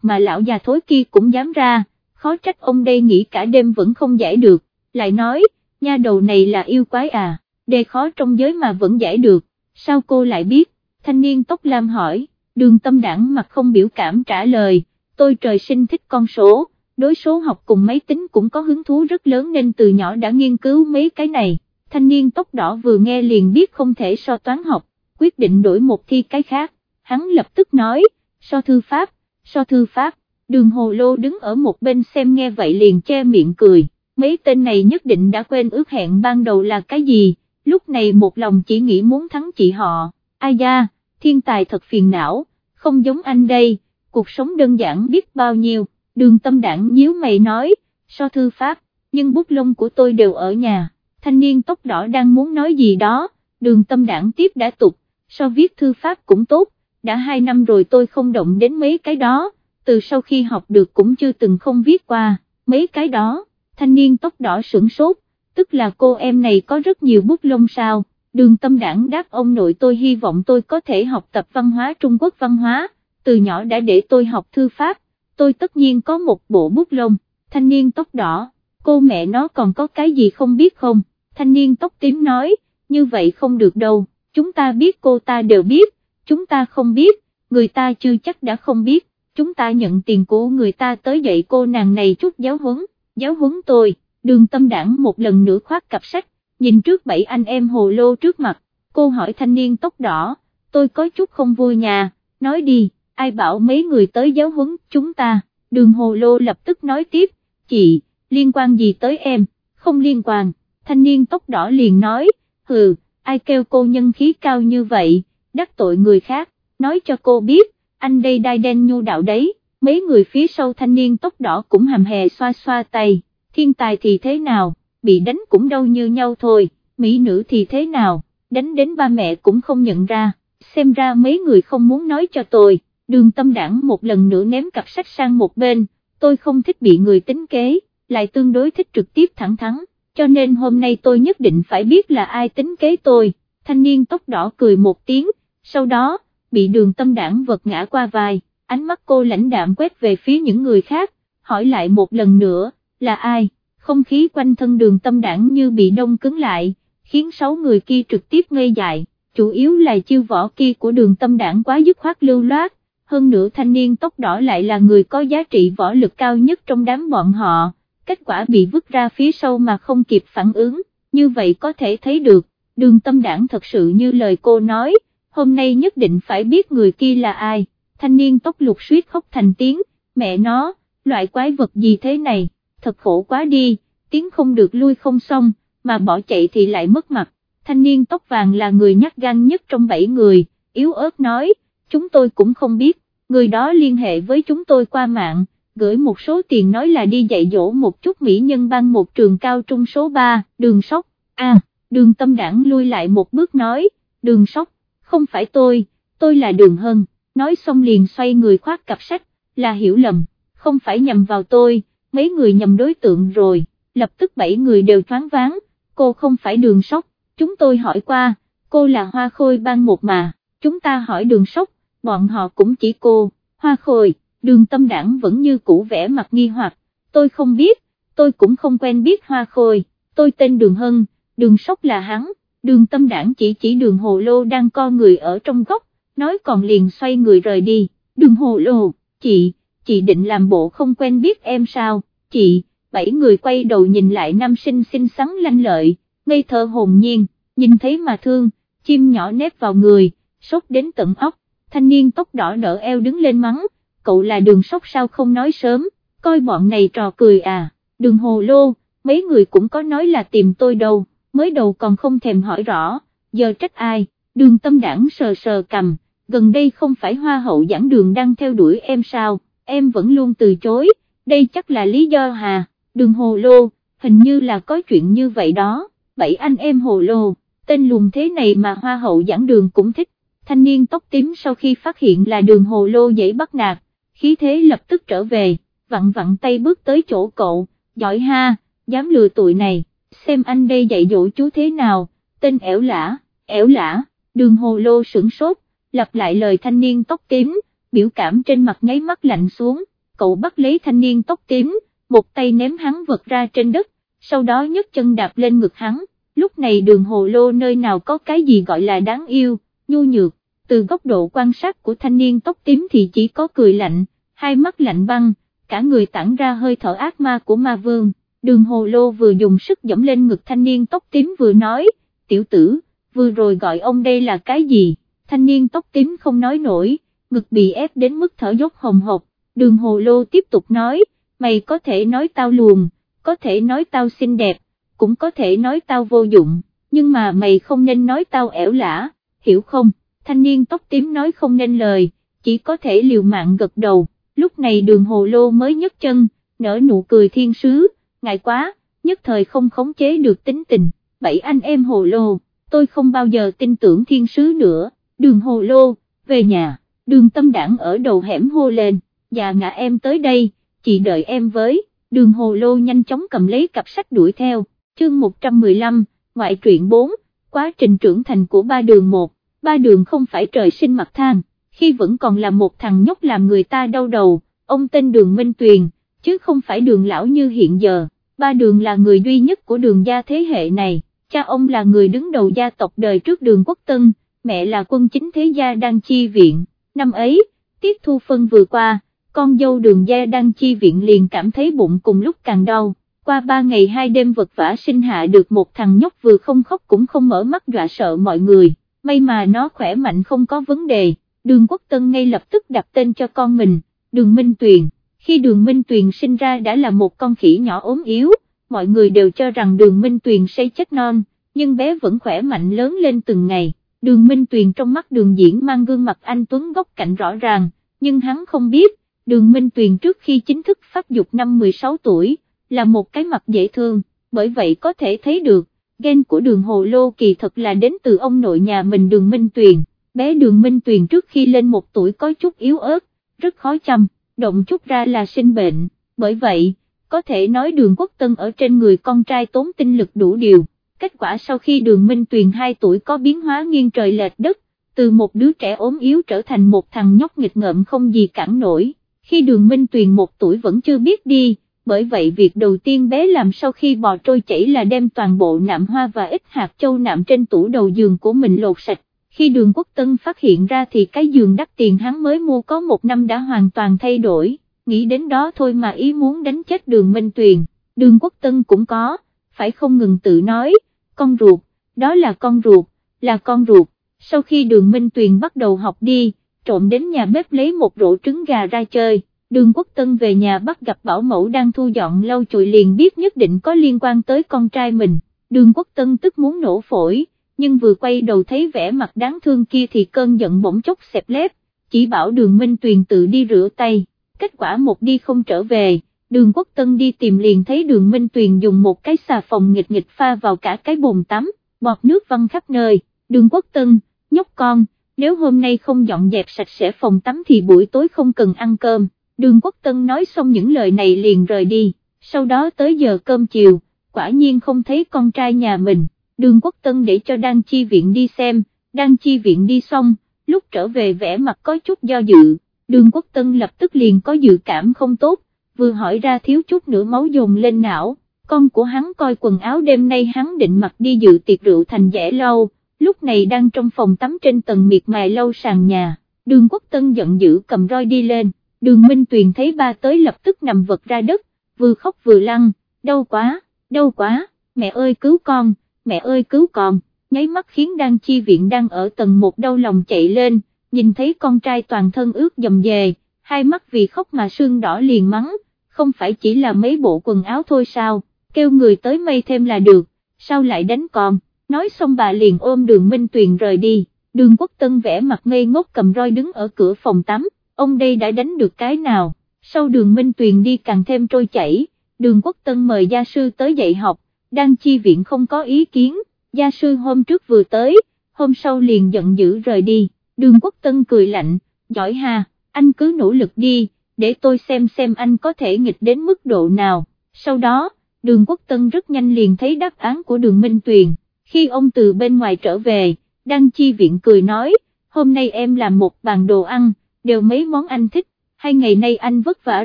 mà lão già thối kia cũng dám ra, khó trách ông đây nghĩ cả đêm vẫn không giải được, lại nói, nha đầu này là yêu quái à, đề khó trong giới mà vẫn giải được, sao cô lại biết, thanh niên tóc lam hỏi, đường tâm đảng mặt không biểu cảm trả lời, tôi trời sinh thích con số, đối số học cùng máy tính cũng có hứng thú rất lớn nên từ nhỏ đã nghiên cứu mấy cái này, thanh niên tóc đỏ vừa nghe liền biết không thể so toán học, quyết định đổi một thi cái khác, hắn lập tức nói, so thư pháp, so thư pháp, đường hồ lô đứng ở một bên xem nghe vậy liền che miệng cười, mấy tên này nhất định đã quên ước hẹn ban đầu là cái gì, lúc này một lòng chỉ nghĩ muốn thắng chị họ, ai da, thiên tài thật phiền não, không giống anh đây, cuộc sống đơn giản biết bao nhiêu, đường tâm đảng nhíu mày nói, so thư pháp, nhưng bút lông của tôi đều ở nhà, thanh niên tóc đỏ đang muốn nói gì đó, đường tâm đảng tiếp đã tục, so viết thư pháp cũng tốt, đã hai năm rồi tôi không động đến mấy cái đó, từ sau khi học được cũng chưa từng không viết qua, mấy cái đó, thanh niên tóc đỏ sửng sốt, tức là cô em này có rất nhiều bút lông sao, đường tâm đảng đáp ông nội tôi hy vọng tôi có thể học tập văn hóa Trung Quốc văn hóa, từ nhỏ đã để tôi học thư pháp, tôi tất nhiên có một bộ bút lông, thanh niên tóc đỏ, cô mẹ nó còn có cái gì không biết không, thanh niên tóc tím nói, như vậy không được đâu, chúng ta biết cô ta đều biết, chúng ta không biết, người ta chưa chắc đã không biết, chúng ta nhận tiền của người ta tới dạy cô nàng này chút giáo huấn, giáo huấn tôi, đường tâm đảng một lần nữa khoát cặp sách, nhìn trước bảy anh em hồ lô trước mặt, cô hỏi thanh niên tóc đỏ, tôi có chút không vui nhà, nói đi, ai bảo mấy người tới giáo huấn chúng ta, đường hồ lô lập tức nói tiếp, chị, liên quan gì tới em, không liên quan, thanh niên tóc đỏ liền nói, hừ, ai kêu cô nhân khí cao như vậy, đắc tội người khác, nói cho cô biết, anh đây đai đen nhu đạo đấy, mấy người phía sau thanh niên tóc đỏ cũng hàm hè xoa xoa tay, thiên tài thì thế nào, bị đánh cũng đâu như nhau thôi, mỹ nữ thì thế nào, đánh đến ba mẹ cũng không nhận ra, xem ra mấy người không muốn nói cho tôi, đường tâm đảng một lần nữa ném cặp sách sang một bên, tôi không thích bị người tính kế, lại tương đối thích trực tiếp thẳng thắn, cho nên hôm nay tôi nhất định phải biết là ai tính kế tôi, thanh niên tóc đỏ cười một tiếng, sau đó, bị đường tâm đảng vật ngã qua vai, ánh mắt cô lãnh đạm quét về phía những người khác, hỏi lại một lần nữa, là ai, không khí quanh thân đường tâm đảng như bị đông cứng lại, khiến sáu người kia trực tiếp ngây dại, chủ yếu là chiêu võ kia của đường tâm đảng quá dứt khoát lưu loát, hơn nữa thanh niên tóc đỏ lại là người có giá trị võ lực cao nhất trong đám bọn họ, kết quả bị vứt ra phía sau mà không kịp phản ứng, như vậy có thể thấy được, đường tâm đảng thật sự như lời cô nói, hôm nay nhất định phải biết người kia là ai, thanh niên tóc lục suýt khóc thành tiếng, mẹ nó, loại quái vật gì thế này, thật khổ quá đi, tiếng không được lui không xong, mà bỏ chạy thì lại mất mặt, thanh niên tóc vàng là người nhát gan nhất trong bảy người, yếu ớt nói, chúng tôi cũng không biết, người đó liên hệ với chúng tôi qua mạng, gửi một số tiền nói là đi dạy dỗ một chút mỹ nhân ban một trường cao trung số 3, đường sóc, a đường tâm đảng lui lại một bước nói, đường sóc, không phải tôi, tôi là đường hân, nói xong liền xoay người khoác cặp sách, là hiểu lầm, không phải nhầm vào tôi, mấy người nhầm đối tượng rồi, lập tức bảy người đều thoáng váng, cô không phải đường sóc, chúng tôi hỏi qua, cô là hoa khôi ban một mà, chúng ta hỏi đường sóc, bọn họ cũng chỉ cô, hoa khôi, đường tâm đảng vẫn như cũ vẻ mặt nghi hoặc, tôi không biết, tôi cũng không quen biết hoa khôi, tôi tên đường hân, đường sóc là hắn, đường tâm đảng chỉ chỉ đường hồ lô đang co người ở trong góc, nói còn liền xoay người rời đi, đường hồ lô, chị, chị định làm bộ không quen biết em sao, chị, bảy người quay đầu nhìn lại nam sinh xinh xắn lanh lợi, ngây thơ hồn nhiên, nhìn thấy mà thương, chim nhỏ nếp vào người, sốt đến tận óc, thanh niên tóc đỏ đỡ eo đứng lên mắng, cậu là đường sốc sao không nói sớm, coi bọn này trò cười à, đường hồ lô, mấy người cũng có nói là tìm tôi đâu, mới đầu còn không thèm hỏi rõ, giờ trách ai, đường tâm đảng sờ sờ cầm, gần đây không phải hoa hậu giảng đường đang theo đuổi em sao, em vẫn luôn từ chối, đây chắc là lý do hà, đường hồ lô, hình như là có chuyện như vậy đó, bảy anh em hồ lô, tên lùn thế này mà hoa hậu giảng đường cũng thích, thanh niên tóc tím sau khi phát hiện là đường hồ lô dễ bắt nạt, khí thế lập tức trở về, vặn vặn tay bước tới chỗ cậu, giỏi ha, dám lừa tụi này, xem anh đây dạy dỗ chú thế nào, tên ẻo lã, ẻo lã, đường hồ lô sửng sốt, lặp lại lời thanh niên tóc tím, biểu cảm trên mặt nháy mắt lạnh xuống, cậu bắt lấy thanh niên tóc tím, một tay ném hắn vật ra trên đất, sau đó nhấc chân đạp lên ngực hắn, lúc này đường hồ lô nơi nào có cái gì gọi là đáng yêu, nhu nhược, từ góc độ quan sát của thanh niên tóc tím thì chỉ có cười lạnh, hai mắt lạnh băng, cả người tản ra hơi thở ác ma của ma vương, đường hồ lô vừa dùng sức dẫm lên ngực thanh niên tóc tím vừa nói, tiểu tử, vừa rồi gọi ông đây là cái gì, thanh niên tóc tím không nói nổi, ngực bị ép đến mức thở dốc hồng hộc, đường hồ lô tiếp tục nói, mày có thể nói tao luồn, có thể nói tao xinh đẹp, cũng có thể nói tao vô dụng, nhưng mà mày không nên nói tao ẻo lả, hiểu không, thanh niên tóc tím nói không nên lời, chỉ có thể liều mạng gật đầu, lúc này đường hồ lô mới nhấc chân, nở nụ cười thiên sứ, ngại quá, nhất thời không khống chế được tính tình, bảy anh em hồ lô, tôi không bao giờ tin tưởng thiên sứ nữa, đường hồ lô, về nhà, đường tâm đảng ở đầu hẻm hô lên, già ngã em tới đây, chị đợi em với, đường hồ lô nhanh chóng cầm lấy cặp sách đuổi theo, chương 115, ngoại truyện 4, quá trình trưởng thành của ba đường 1, ba đường không phải trời sinh mặt thang, khi vẫn còn là một thằng nhóc làm người ta đau đầu, ông tên đường Minh Tuyền, chứ không phải đường lão như hiện giờ, ba đường là người duy nhất của đường gia thế hệ này, cha ông là người đứng đầu gia tộc đời trước đường quốc tân, mẹ là quân chính thế gia đang chi viện, năm ấy, tiết thu phân vừa qua, con dâu đường gia đang chi viện liền cảm thấy bụng cùng lúc càng đau, qua ba ngày hai đêm vật vả sinh hạ được một thằng nhóc vừa không khóc cũng không mở mắt dọa sợ mọi người, may mà nó khỏe mạnh không có vấn đề, đường quốc tân ngay lập tức đặt tên cho con mình, đường Minh Tuyền, khi đường Minh Tuyền sinh ra đã là một con khỉ nhỏ ốm yếu, mọi người đều cho rằng đường Minh Tuyền say chết non, nhưng bé vẫn khỏe mạnh lớn lên từng ngày, đường Minh Tuyền trong mắt đường diễn mang gương mặt anh Tuấn góc cạnh rõ ràng, nhưng hắn không biết, đường Minh Tuyền trước khi chính thức phát dục năm 16 tuổi, là một cái mặt dễ thương, bởi vậy có thể thấy được, ghen của đường Hồ Lô kỳ thật là đến từ ông nội nhà mình đường Minh Tuyền, bé đường Minh Tuyền trước khi lên một tuổi có chút yếu ớt, rất khó chăm, động chút ra là sinh bệnh, bởi vậy, có thể nói đường quốc tân ở trên người con trai tốn tinh lực đủ điều, kết quả sau khi đường Minh Tuyền 2 tuổi có biến hóa nghiêng trời lệch đất, từ một đứa trẻ ốm yếu trở thành một thằng nhóc nghịch ngợm không gì cản nổi, khi đường Minh Tuyền một tuổi vẫn chưa biết đi, bởi vậy việc đầu tiên bé làm sau khi bò trôi chảy là đem toàn bộ nạm hoa và ít hạt châu nạm trên tủ đầu giường của mình lột sạch, khi đường quốc tân phát hiện ra thì cái giường đắt tiền hắn mới mua có một năm đã hoàn toàn thay đổi, nghĩ đến đó thôi mà ý muốn đánh chết đường Minh Tuyền, đường quốc tân cũng có, phải không ngừng tự nói, con ruột, đó là con ruột, là con ruột, sau khi đường Minh Tuyền bắt đầu học đi, trộm đến nhà bếp lấy một rổ trứng gà ra chơi, đường quốc tân về nhà bắt gặp bảo mẫu đang thu dọn lau chùi liền biết nhất định có liên quan tới con trai mình, đường quốc tân tức muốn nổ phổi, nhưng vừa quay đầu thấy vẻ mặt đáng thương kia thì cơn giận bỗng chốc xẹp lép, chỉ bảo đường Minh Tuyền tự đi rửa tay, kết quả một đi không trở về, đường quốc tân đi tìm liền thấy đường Minh Tuyền dùng một cái xà phòng nghịch nghịch pha vào cả cái bồn tắm, bọt nước văng khắp nơi, đường quốc tân, nhóc con, nếu hôm nay không dọn dẹp sạch sẽ phòng tắm thì buổi tối không cần ăn cơm, đường quốc tân nói xong những lời này liền rời đi, sau đó tới giờ cơm chiều, quả nhiên không thấy con trai nhà mình, đường quốc tân để cho Đan Chi Viện đi xem, Đan Chi Viện đi xong, lúc trở về vẻ mặt có chút do dự, đường quốc tân lập tức liền có dự cảm không tốt, vừa hỏi ra thiếu chút nữa máu dồn lên não, con của hắn coi quần áo đêm nay hắn định mặc đi dự tiệc rượu thành dễ lâu, lúc này đang trong phòng tắm trên tầng miệt mài lâu sàn nhà, đường quốc tân giận dữ cầm roi đi lên, đường Minh Tuyền thấy ba tới lập tức nằm vật ra đất, vừa khóc vừa lăn, đau quá, đau quá, mẹ ơi cứu con, mẹ ơi cứu con, nháy mắt khiến Đan Chi Viện đang ở tầng một đau lòng chạy lên, nhìn thấy con trai toàn thân ướt dầm dề, hai mắt vì khóc mà sưng đỏ liền mắng, không phải chỉ là mấy bộ quần áo thôi sao, kêu người tới mây thêm là được, sao lại đánh con, nói xong bà liền ôm đường Minh Tuyền rời đi, đường quốc tân vẽ mặt ngây ngốc cầm roi đứng ở cửa phòng tắm, ông đây đã đánh được cái nào, sau đường Minh Tuyền đi càng thêm trôi chảy, đường quốc tân mời gia sư tới dạy học, đang chi viện không có ý kiến, gia sư hôm trước vừa tới, hôm sau liền giận dữ rời đi, đường quốc tân cười lạnh, giỏi hà, anh cứ nỗ lực đi, để tôi xem xem anh có thể nghịch đến mức độ nào, sau đó, đường quốc tân rất nhanh liền thấy đáp án của đường Minh Tuyền, khi ông từ bên ngoài trở về, Đăng Chi Viện cười nói, hôm nay em làm một bàn đồ ăn, đều mấy món anh thích, hai ngày nay anh vất vả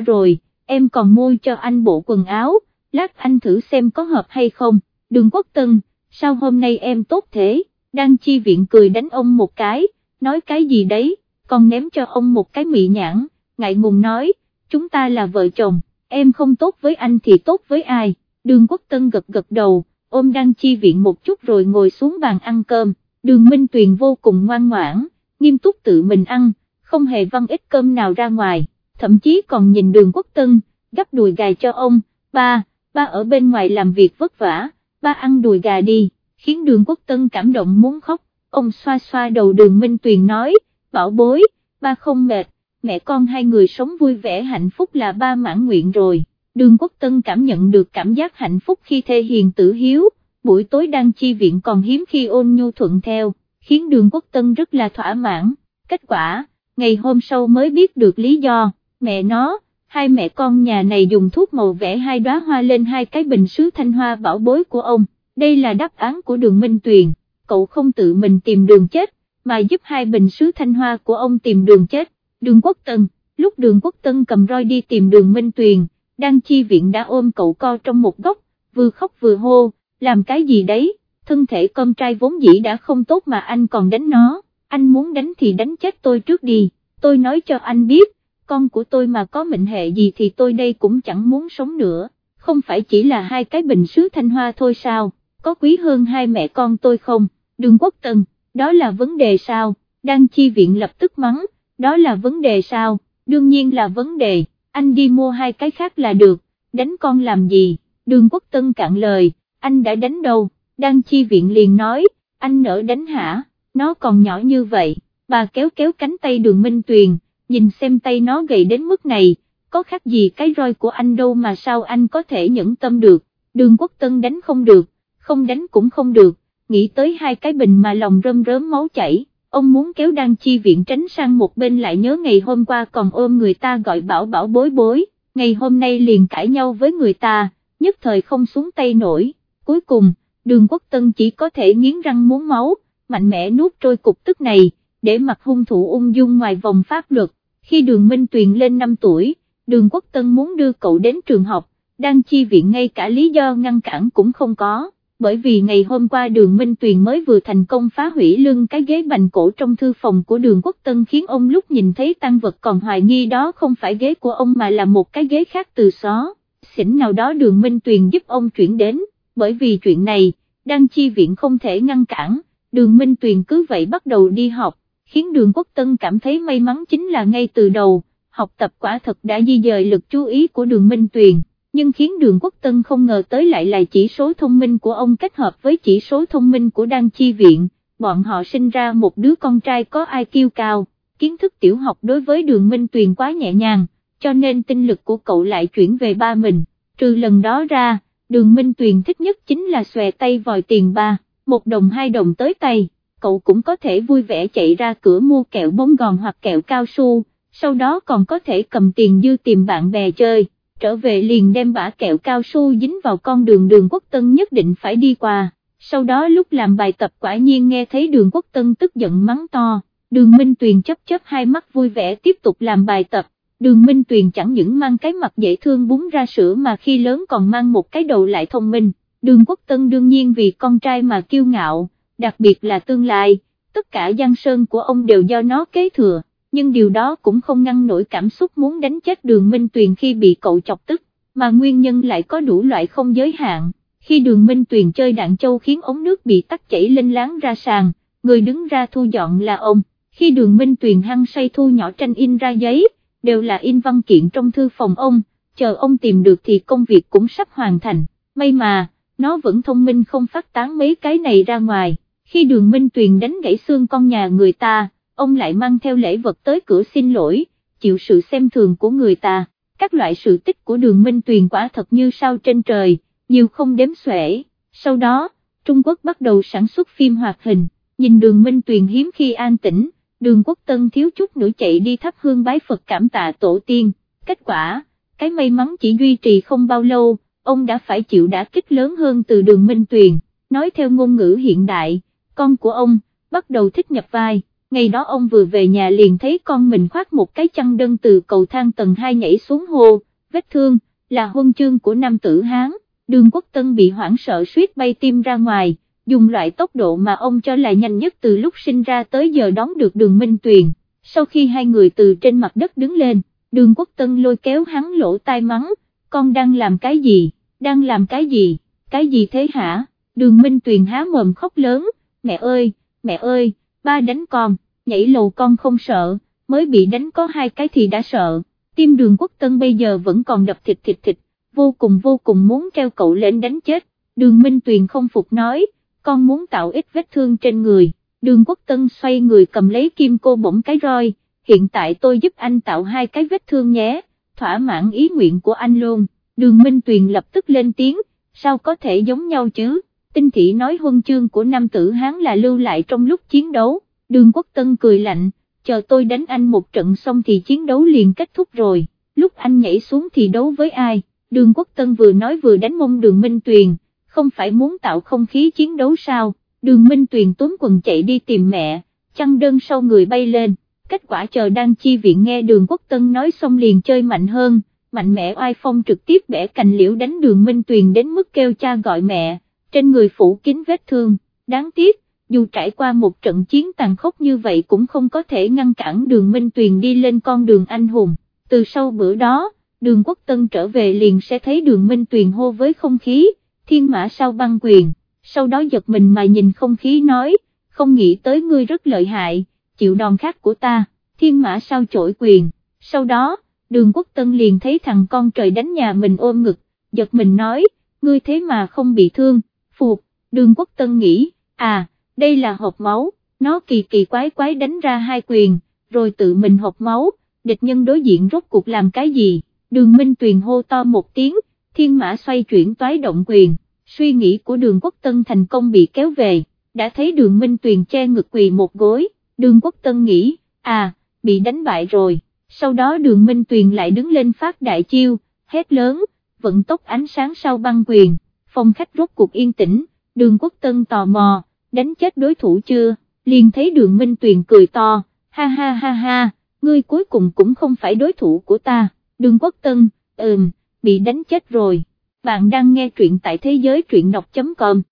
rồi, em còn mua cho anh bộ quần áo, lát anh thử xem có hợp hay không, đường quốc tân, sao hôm nay em tốt thế, Đang Chi Viện cười đánh ông một cái, nói cái gì đấy, còn ném cho ông một cái mị nhãn, ngại ngùng nói, chúng ta là vợ chồng, em không tốt với anh thì tốt với ai, đường quốc tân gật gật đầu, ôm Đang Chi Viện một chút rồi ngồi xuống bàn ăn cơm, đường Minh Tuyền vô cùng ngoan ngoãn, nghiêm túc tự mình ăn, không hề văng ít cơm nào ra ngoài, thậm chí còn nhìn đường quốc tân, gấp đùi gà cho ông, ba, ba ở bên ngoài làm việc vất vả, ba ăn đùi gà đi, khiến đường quốc tân cảm động muốn khóc, ông xoa xoa đầu đường Minh Tuyền nói, bảo bối, ba không mệt, mẹ con hai người sống vui vẻ hạnh phúc là ba mãn nguyện rồi. Đường Quốc Tân cảm nhận được cảm giác hạnh phúc khi thê hiền tử hiếu, buổi tối đang chi viện còn hiếm khi ôn nhu thuận theo, khiến đường Quốc Tân rất là thỏa mãn. Kết quả, ngày hôm sau mới biết được lý do, mẹ nó, hai mẹ con nhà này dùng thuốc màu vẽ hai đóa hoa lên hai cái bình sứ thanh hoa bảo bối của ông, đây là đáp án của đường Minh Tuyền, cậu không tự mình tìm đường chết, mà giúp hai bình sứ thanh hoa của ông tìm đường chết, đường Quốc Tân, lúc đường Quốc Tân cầm roi đi tìm đường Minh Tuyền, đang chi viện đã ôm cậu co trong một góc, vừa khóc vừa hô, làm cái gì đấy, thân thể con trai vốn dĩ đã không tốt mà anh còn đánh nó, anh muốn đánh thì đánh chết tôi trước đi, tôi nói cho anh biết, con của tôi mà có mệnh hệ gì thì tôi đây cũng chẳng muốn sống nữa, không phải chỉ là hai cái bình sứ thanh hoa thôi sao, có quý hơn hai mẹ con tôi không, đường quốc tân, đó là vấn đề sao, đang chi viện lập tức mắng, đó là vấn đề sao, đương nhiên là vấn đề. Anh đi mua hai cái khác là được, đánh con làm gì, đường quốc tân cạn lời, anh đã đánh đâu, đang chi viện liền nói, anh nỡ đánh hả, nó còn nhỏ như vậy, bà kéo kéo cánh tay đường Minh Tuyền, nhìn xem tay nó gầy đến mức này, có khác gì cái roi của anh đâu mà sao anh có thể nhẫn tâm được, đường quốc tân đánh không được, không đánh cũng không được, nghĩ tới hai cái bình mà lòng rơm rớm máu chảy ông muốn kéo đăng chi viện tránh sang một bên lại nhớ ngày hôm qua còn ôm người ta gọi bảo bảo bối bối, ngày hôm nay liền cãi nhau với người ta, nhất thời không xuống tay nổi, cuối cùng, đường quốc tân chỉ có thể nghiến răng muốn máu, mạnh mẽ nuốt trôi cục tức này, để mặt hung thủ ung dung ngoài vòng pháp luật, khi đường Minh Tuyền lên 5 tuổi, đường quốc tân muốn đưa cậu đến trường học, đang chi viện ngay cả lý do ngăn cản cũng không có bởi vì ngày hôm qua đường Minh Tuyền mới vừa thành công phá hủy lưng cái ghế bành cổ trong thư phòng của đường Quốc Tân khiến ông lúc nhìn thấy tăng vật còn hoài nghi đó không phải ghế của ông mà là một cái ghế khác từ xó, xỉn nào đó đường Minh Tuyền giúp ông chuyển đến, bởi vì chuyện này, đang chi viện không thể ngăn cản, đường Minh Tuyền cứ vậy bắt đầu đi học, khiến đường Quốc Tân cảm thấy may mắn chính là ngay từ đầu, học tập quả thật đã di dời lực chú ý của đường Minh Tuyền nhưng khiến đường quốc tân không ngờ tới lại là chỉ số thông minh của ông kết hợp với chỉ số thông minh của Đan chi viện, bọn họ sinh ra một đứa con trai có IQ cao, kiến thức tiểu học đối với đường minh tuyền quá nhẹ nhàng, cho nên tinh lực của cậu lại chuyển về ba mình, trừ lần đó ra, đường minh tuyền thích nhất chính là xòe tay vòi tiền ba, một đồng hai đồng tới tay, cậu cũng có thể vui vẻ chạy ra cửa mua kẹo bóng gòn hoặc kẹo cao su, sau đó còn có thể cầm tiền dư tìm bạn bè chơi. Trở về liền đem bả kẹo cao su dính vào con đường đường quốc tân nhất định phải đi qua, sau đó lúc làm bài tập quả nhiên nghe thấy đường quốc tân tức giận mắng to, đường Minh Tuyền chấp chấp hai mắt vui vẻ tiếp tục làm bài tập, đường Minh Tuyền chẳng những mang cái mặt dễ thương búng ra sữa mà khi lớn còn mang một cái đầu lại thông minh, đường quốc tân đương nhiên vì con trai mà kiêu ngạo, đặc biệt là tương lai, tất cả giang sơn của ông đều do nó kế thừa nhưng điều đó cũng không ngăn nổi cảm xúc muốn đánh chết đường Minh Tuyền khi bị cậu chọc tức, mà nguyên nhân lại có đủ loại không giới hạn, khi đường Minh Tuyền chơi đạn châu khiến ống nước bị tắt chảy lên láng ra sàn, người đứng ra thu dọn là ông, khi đường Minh Tuyền hăng say thu nhỏ tranh in ra giấy, đều là in văn kiện trong thư phòng ông, chờ ông tìm được thì công việc cũng sắp hoàn thành, may mà, nó vẫn thông minh không phát tán mấy cái này ra ngoài, khi đường Minh Tuyền đánh gãy xương con nhà người ta ông lại mang theo lễ vật tới cửa xin lỗi, chịu sự xem thường của người ta, các loại sự tích của đường Minh Tuyền quả thật như sao trên trời, nhiều không đếm xuể, sau đó, Trung Quốc bắt đầu sản xuất phim hoạt hình, nhìn đường Minh Tuyền hiếm khi an tĩnh, đường quốc tân thiếu chút nữa chạy đi thắp hương bái Phật cảm tạ tổ tiên, kết quả, cái may mắn chỉ duy trì không bao lâu, ông đã phải chịu đả kích lớn hơn từ đường Minh Tuyền, nói theo ngôn ngữ hiện đại, con của ông, bắt đầu thích nhập vai, ngày đó ông vừa về nhà liền thấy con mình khoác một cái chăn đơn từ cầu thang tầng 2 nhảy xuống hồ, vết thương, là huân chương của nam tử Hán, đường quốc tân bị hoảng sợ suýt bay tim ra ngoài, dùng loại tốc độ mà ông cho là nhanh nhất từ lúc sinh ra tới giờ đón được đường Minh Tuyền, sau khi hai người từ trên mặt đất đứng lên, đường quốc tân lôi kéo hắn lỗ tai mắng, con đang làm cái gì, đang làm cái gì, cái gì thế hả, đường Minh Tuyền há mồm khóc lớn, mẹ ơi, mẹ ơi, ba đánh con, nhảy lầu con không sợ, mới bị đánh có hai cái thì đã sợ, tim đường quốc tân bây giờ vẫn còn đập thịt thịt thịt, vô cùng vô cùng muốn treo cậu lên đánh chết, đường Minh Tuyền không phục nói, con muốn tạo ít vết thương trên người, đường quốc tân xoay người cầm lấy kim cô bỗng cái roi, hiện tại tôi giúp anh tạo hai cái vết thương nhé, thỏa mãn ý nguyện của anh luôn, đường Minh Tuyền lập tức lên tiếng, sao có thể giống nhau chứ, tinh thị nói huân chương của nam tử Hán là lưu lại trong lúc chiến đấu, đường quốc tân cười lạnh, chờ tôi đánh anh một trận xong thì chiến đấu liền kết thúc rồi, lúc anh nhảy xuống thì đấu với ai, đường quốc tân vừa nói vừa đánh mông đường Minh Tuyền, không phải muốn tạo không khí chiến đấu sao, đường Minh Tuyền tốn quần chạy đi tìm mẹ, chăn đơn sau người bay lên, kết quả chờ đang chi viện nghe đường quốc tân nói xong liền chơi mạnh hơn, mạnh mẽ oai phong trực tiếp bẻ cành liễu đánh đường Minh Tuyền đến mức kêu cha gọi mẹ, trên người phủ kín vết thương, đáng tiếc, dù trải qua một trận chiến tàn khốc như vậy cũng không có thể ngăn cản đường Minh Tuyền đi lên con đường anh hùng, từ sau bữa đó, đường quốc tân trở về liền sẽ thấy đường Minh Tuyền hô với không khí, thiên mã sau băng quyền, sau đó giật mình mà nhìn không khí nói, không nghĩ tới ngươi rất lợi hại, chịu đòn khác của ta, thiên mã sao chổi quyền, sau đó, đường quốc tân liền thấy thằng con trời đánh nhà mình ôm ngực, giật mình nói, ngươi thế mà không bị thương, phục, đường quốc tân nghĩ, à, đây là hộp máu, nó kỳ kỳ quái quái đánh ra hai quyền, rồi tự mình hộp máu, địch nhân đối diện rốt cuộc làm cái gì, đường minh tuyền hô to một tiếng, thiên mã xoay chuyển toái động quyền, suy nghĩ của đường quốc tân thành công bị kéo về, đã thấy đường minh tuyền che ngực quỳ một gối, đường quốc tân nghĩ, à, bị đánh bại rồi, sau đó đường minh tuyền lại đứng lên phát đại chiêu, hét lớn, vận tốc ánh sáng sau băng quyền, phòng khách rốt cuộc yên tĩnh, đường quốc tân tò mò, đánh chết đối thủ chưa, liền thấy đường minh tuyền cười to, ha ha ha ha, ngươi cuối cùng cũng không phải đối thủ của ta, đường quốc tân, ừm, bị đánh chết rồi, bạn đang nghe truyện tại thế giới truyện đọc.com.